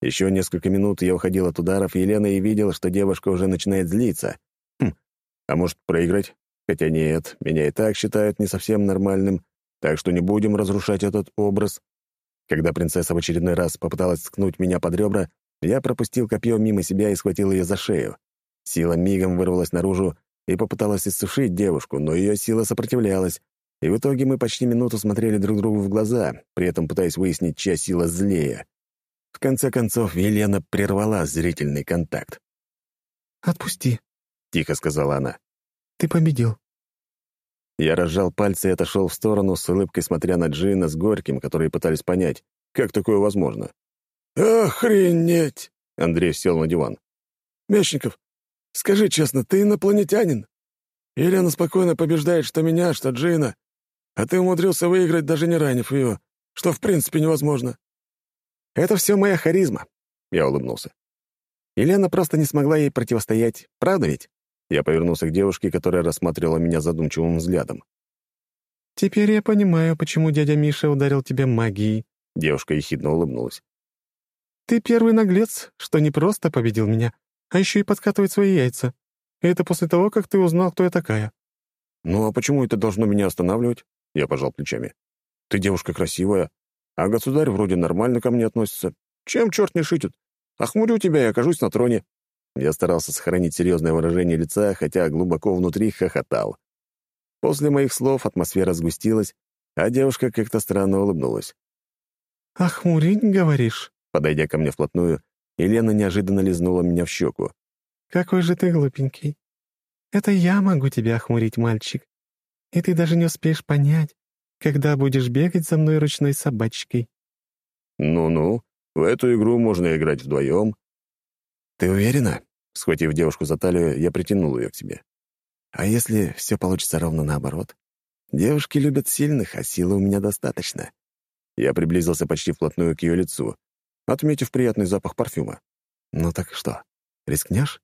Еще несколько минут я уходил от ударов Елены и видел, что девушка уже начинает злиться. Хм, а может, проиграть? Хотя нет, меня и так считают не совсем нормальным, так что не будем разрушать этот образ. Когда принцесса в очередной раз попыталась ткнуть меня под ребра, я пропустил копье мимо себя и схватил ее за шею. Сила мигом вырвалась наружу, и попыталась иссушить девушку, но ее сила сопротивлялась, и в итоге мы почти минуту смотрели друг другу в глаза, при этом пытаясь выяснить, чья сила злее. В конце концов, Елена прервала зрительный контакт. «Отпусти», — тихо сказала она. «Ты победил». Я разжал пальцы и отошел в сторону, с улыбкой смотря на Джина с Горьким, которые пытались понять, как такое возможно. «Охренеть!» — Андрей сел на диван. «Мечников, Скажи честно, ты инопланетянин? Елена спокойно побеждает что меня, что Джина, а ты умудрился выиграть, даже не ранив ее, что в принципе невозможно». «Это все моя харизма», — я улыбнулся. Елена просто не смогла ей противостоять. Правда ведь?» Я повернулся к девушке, которая рассматривала меня задумчивым взглядом. «Теперь я понимаю, почему дядя Миша ударил тебя магией», — девушка ехидно улыбнулась. «Ты первый наглец, что не просто победил меня, а еще и подкатывает свои яйца. И это после того, как ты узнал, кто я такая». «Ну а почему это должно меня останавливать?» Я пожал плечами. «Ты девушка красивая, а государь вроде нормально ко мне относится. Чем черт не шитит? Охмурю тебя и окажусь на троне». Я старался сохранить серьезное выражение лица, хотя глубоко внутри хохотал. После моих слов атмосфера сгустилась, а девушка как-то странно улыбнулась. «Охмурить, говоришь?» Подойдя ко мне вплотную, Елена неожиданно лизнула меня в щеку. «Какой же ты глупенький. Это я могу тебя охмурить, мальчик. И ты даже не успеешь понять, когда будешь бегать за мной ручной собачкой». «Ну-ну, в эту игру можно играть вдвоем». «Ты уверена?» Схватив девушку за талию, я притянул ее к себе. «А если все получится ровно наоборот? Девушки любят сильных, а силы у меня достаточно». Я приблизился почти вплотную к ее лицу, отметив приятный запах парфюма. «Ну так что, рискнешь?»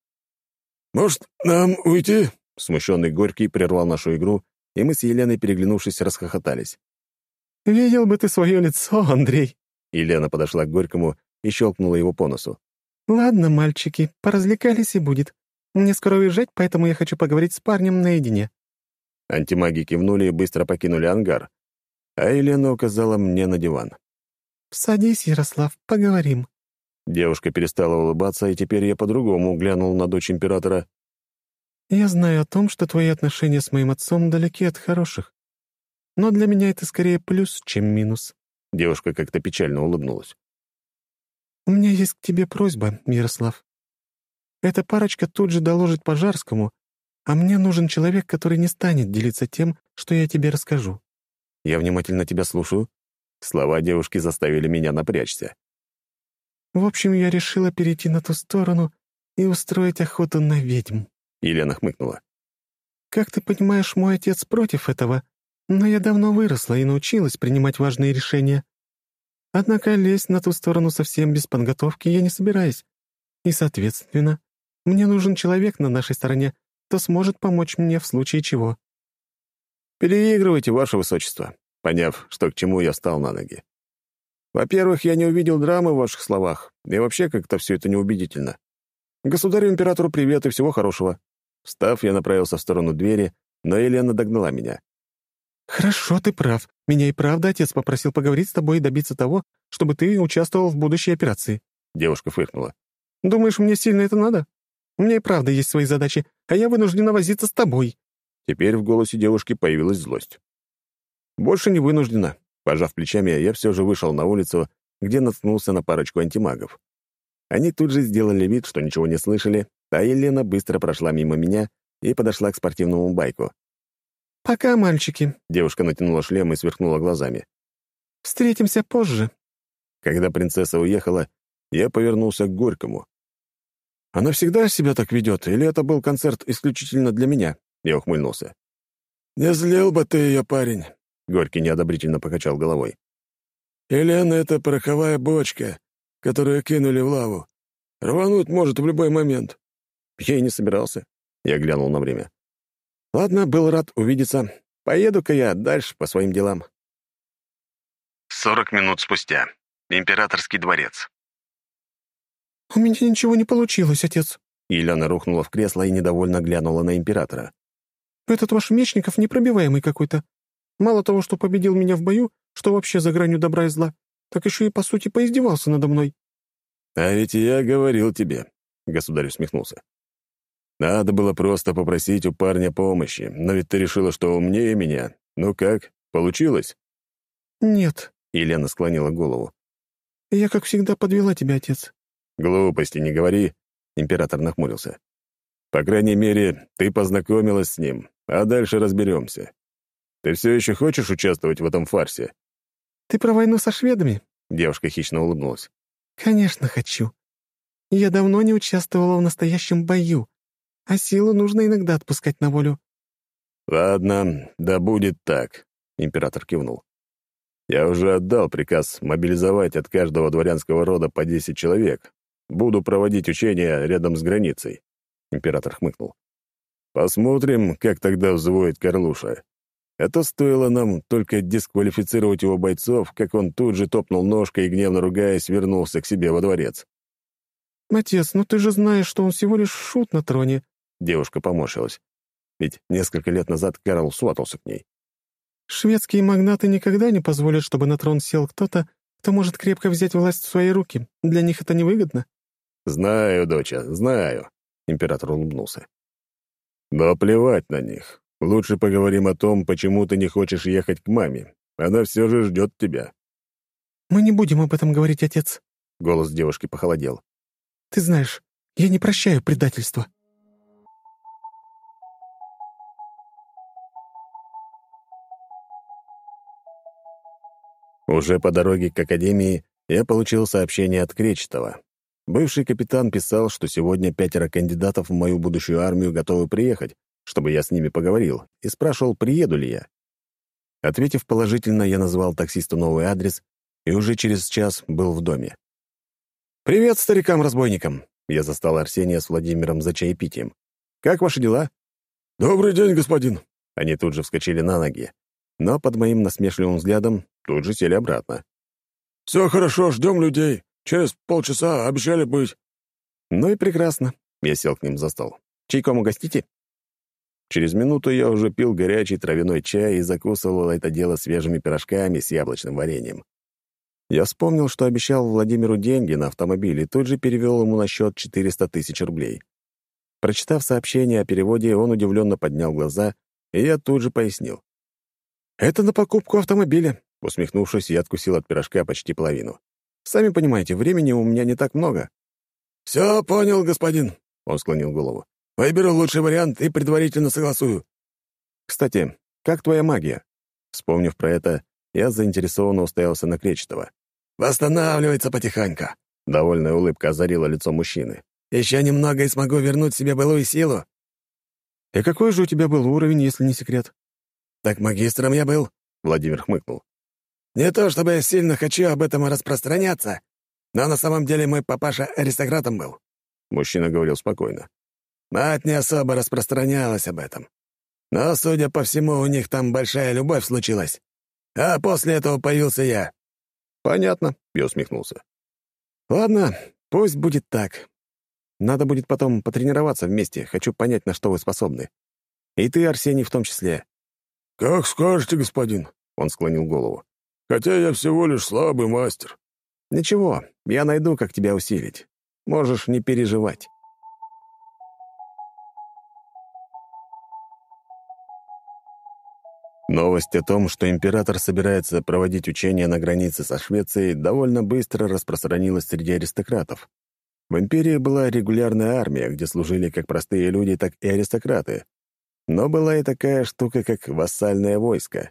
«Может, нам уйти?» Смущенный Горький прервал нашу игру, и мы с Еленой, переглянувшись, расхохотались. «Видел бы ты свое лицо, Андрей!» Елена подошла к Горькому и щелкнула его по носу. «Ладно, мальчики, поразвлекались и будет. Мне скоро уезжать, поэтому я хочу поговорить с парнем наедине». Антимаги кивнули и быстро покинули ангар, а Елена указала мне на диван. «Садись, Ярослав, поговорим». Девушка перестала улыбаться, и теперь я по-другому глянул на дочь императора. «Я знаю о том, что твои отношения с моим отцом далеки от хороших. Но для меня это скорее плюс, чем минус». Девушка как-то печально улыбнулась. «У меня есть к тебе просьба, Ярослав. Эта парочка тут же доложит Пожарскому, а мне нужен человек, который не станет делиться тем, что я тебе расскажу». «Я внимательно тебя слушаю». Слова девушки заставили меня напрячься. В общем, я решила перейти на ту сторону и устроить охоту на ведьм». Елена хмыкнула. «Как ты понимаешь, мой отец против этого, но я давно выросла и научилась принимать важные решения. Однако лезть на ту сторону совсем без подготовки я не собираюсь. И, соответственно, мне нужен человек на нашей стороне, кто сможет помочь мне в случае чего». «Переигрывайте, ваше высочество», поняв, что к чему я встал на ноги. Во-первых, я не увидел драмы в ваших словах, и вообще как-то все это неубедительно. Государю-императору привет и всего хорошего. Встав, я направился в сторону двери, но Елена догнала меня. «Хорошо, ты прав. Меня и правда отец попросил поговорить с тобой и добиться того, чтобы ты участвовал в будущей операции». Девушка фыркнула. «Думаешь, мне сильно это надо? У меня и правда есть свои задачи, а я вынуждена возиться с тобой». Теперь в голосе девушки появилась злость. «Больше не вынуждена. Пожав плечами, я все же вышел на улицу, где наткнулся на парочку антимагов. Они тут же сделали вид, что ничего не слышали, а Елена быстро прошла мимо меня и подошла к спортивному байку. «Пока, мальчики», — девушка натянула шлем и сверкнула глазами. «Встретимся позже». Когда принцесса уехала, я повернулся к Горькому. «Она всегда себя так ведет, или это был концерт исключительно для меня?» Я ухмыльнулся. «Не злил бы ты ее, парень. Горький неодобрительно покачал головой. «Елена — это пороховая бочка, которую кинули в лаву. Рвануть может в любой момент». Я и не собирался. Я глянул на время. «Ладно, был рад увидеться. Поеду-ка я дальше по своим делам». Сорок минут спустя. Императорский дворец. «У меня ничего не получилось, отец». Елена рухнула в кресло и недовольно глянула на императора. «Этот ваш Мечников непробиваемый какой-то. Мало того, что победил меня в бою, что вообще за гранью добра и зла, так еще и, по сути, поиздевался надо мной». «А ведь я говорил тебе», — государь усмехнулся. «Надо было просто попросить у парня помощи, но ведь ты решила, что умнее меня. Ну как, получилось?» «Нет», — Елена склонила голову. «Я, как всегда, подвела тебя, отец». «Глупости не говори», — император нахмурился. «По крайней мере, ты познакомилась с ним, а дальше разберемся. Ты все еще хочешь участвовать в этом фарсе?» «Ты про войну со шведами?» Девушка хищно улыбнулась. «Конечно хочу. Я давно не участвовала в настоящем бою, а силу нужно иногда отпускать на волю». «Ладно, да будет так», — император кивнул. «Я уже отдал приказ мобилизовать от каждого дворянского рода по десять человек, буду проводить учения рядом с границей», — император хмыкнул. «Посмотрим, как тогда взвоет Карлуша. Это стоило нам только дисквалифицировать его бойцов, как он тут же топнул ножкой и, гневно ругаясь, вернулся к себе во дворец. «Отец, ну ты же знаешь, что он всего лишь шут на троне», — девушка поморщилась. Ведь несколько лет назад Карл сватался к ней. «Шведские магнаты никогда не позволят, чтобы на трон сел кто-то, кто может крепко взять власть в свои руки. Для них это невыгодно». «Знаю, доча, знаю», — император улыбнулся. «Но плевать на них. Лучше поговорим о том, почему ты не хочешь ехать к маме. Она все же ждет тебя». «Мы не будем об этом говорить, отец». Голос девушки похолодел. «Ты знаешь, я не прощаю предательства». Уже по дороге к академии я получил сообщение от Кречетова. Бывший капитан писал, что сегодня пятеро кандидатов в мою будущую армию готовы приехать, чтобы я с ними поговорил, и спрашивал, приеду ли я. Ответив положительно, я назвал таксисту новый адрес и уже через час был в доме. «Привет старикам-разбойникам!» Я застал Арсения с Владимиром за чаепитием. «Как ваши дела?» «Добрый день, господин!» Они тут же вскочили на ноги, но под моим насмешливым взглядом тут же сели обратно. «Все хорошо, ждем людей. Через полчаса обещали быть». «Ну и прекрасно». Я сел к ним за стол. «Чайком угостите?» Через минуту я уже пил горячий травяной чай и закусывал это дело свежими пирожками с яблочным вареньем. Я вспомнил, что обещал Владимиру деньги на автомобиль и тут же перевел ему на счет 400 тысяч рублей. Прочитав сообщение о переводе, он удивленно поднял глаза, и я тут же пояснил. «Это на покупку автомобиля», — усмехнувшись, я откусил от пирожка почти половину. «Сами понимаете, времени у меня не так много». «Все понял, господин», — он склонил голову. Выберу лучший вариант и предварительно согласую. Кстати, как твоя магия? Вспомнив про это, я заинтересованно уставился на Кречетова. «Восстанавливается потихоньку», — довольная улыбка озарила лицо мужчины. «Еще немного и смогу вернуть себе былую силу». «И какой же у тебя был уровень, если не секрет?» «Так магистром я был», — Владимир хмыкнул. «Не то чтобы я сильно хочу об этом распространяться, но на самом деле мой папаша аристократом был». Мужчина говорил спокойно. Мать не особо распространялась об этом. Но, судя по всему, у них там большая любовь случилась. А после этого появился я». «Понятно», — я усмехнулся. «Ладно, пусть будет так. Надо будет потом потренироваться вместе. Хочу понять, на что вы способны. И ты, Арсений, в том числе». «Как скажете, господин», — он склонил голову. «Хотя я всего лишь слабый мастер». «Ничего, я найду, как тебя усилить. Можешь не переживать». Новость о том, что император собирается проводить учения на границе со Швецией, довольно быстро распространилась среди аристократов. В империи была регулярная армия, где служили как простые люди, так и аристократы. Но была и такая штука, как вассальное войско.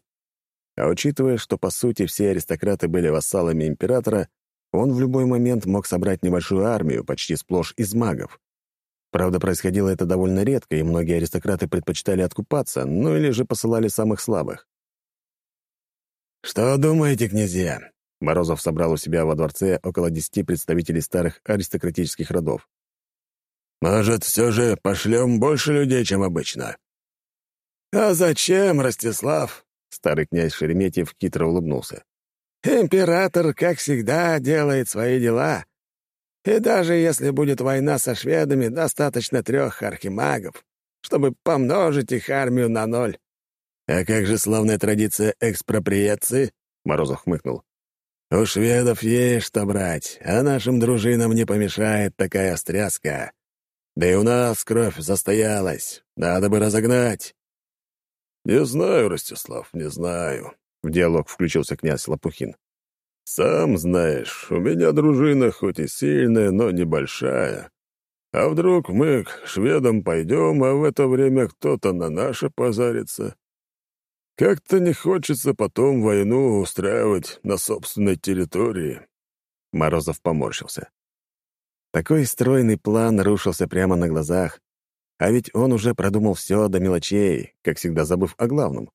А учитывая, что, по сути, все аристократы были вассалами императора, он в любой момент мог собрать небольшую армию, почти сплошь из магов. Правда, происходило это довольно редко, и многие аристократы предпочитали откупаться, ну или же посылали самых слабых. «Что думаете, князья?» Морозов собрал у себя во дворце около десяти представителей старых аристократических родов. «Может, все же пошлем больше людей, чем обычно?» «А зачем, Ростислав?» Старый князь Шереметьев хитро улыбнулся. «Император, как всегда, делает свои дела, и даже если будет война со шведами, достаточно трех архимагов, чтобы помножить их армию на ноль. «А как же славная традиция экспроприации?» — Морозов хмыкнул. «У шведов есть что брать, а нашим дружинам не помешает такая стряска. Да и у нас кровь застоялась, надо бы разогнать». «Не знаю, Ростислав, не знаю», — в диалог включился князь Лопухин. «Сам знаешь, у меня дружина хоть и сильная, но небольшая. А вдруг мы к шведам пойдем, а в это время кто-то на наше позарится? Как-то не хочется потом войну устраивать на собственной территории». Морозов поморщился. Такой стройный план рушился прямо на глазах, а ведь он уже продумал все до мелочей, как всегда забыв о главном.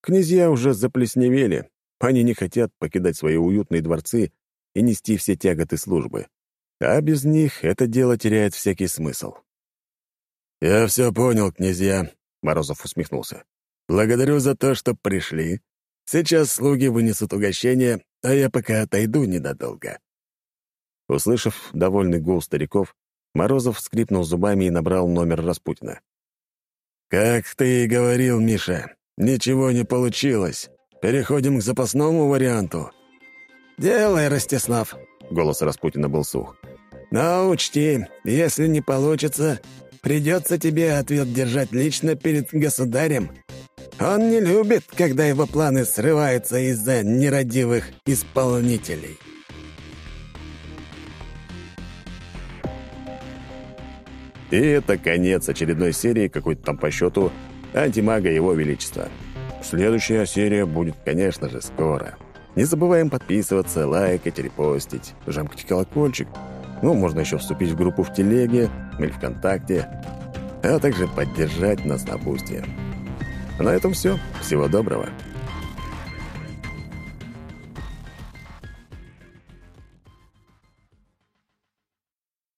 Князья уже заплесневели, они не хотят покидать свои уютные дворцы и нести все тяготы службы. А без них это дело теряет всякий смысл. «Я все понял, князья», — Морозов усмехнулся. «Благодарю за то, что пришли. Сейчас слуги вынесут угощение, а я пока отойду недолго». Услышав довольный гул стариков, Морозов скрипнул зубами и набрал номер Распутина. «Как ты и говорил, Миша, ничего не получилось. Переходим к запасному варианту». «Делай, Ростислав», — голос Распутина был сух. «Но учти, если не получится, придется тебе ответ держать лично перед государем. Он не любит, когда его планы срываются из-за нерадивых исполнителей». И это конец очередной серии какой-то там по счету «Антимага Его Величества». Следующая серия будет, конечно же, скоро. Не забываем подписываться, лайкать, репостить, жамкать колокольчик. Ну, можно еще вступить в группу в Телеге или ВКонтакте, а также поддержать нас на Бусти. На этом все. Всего доброго.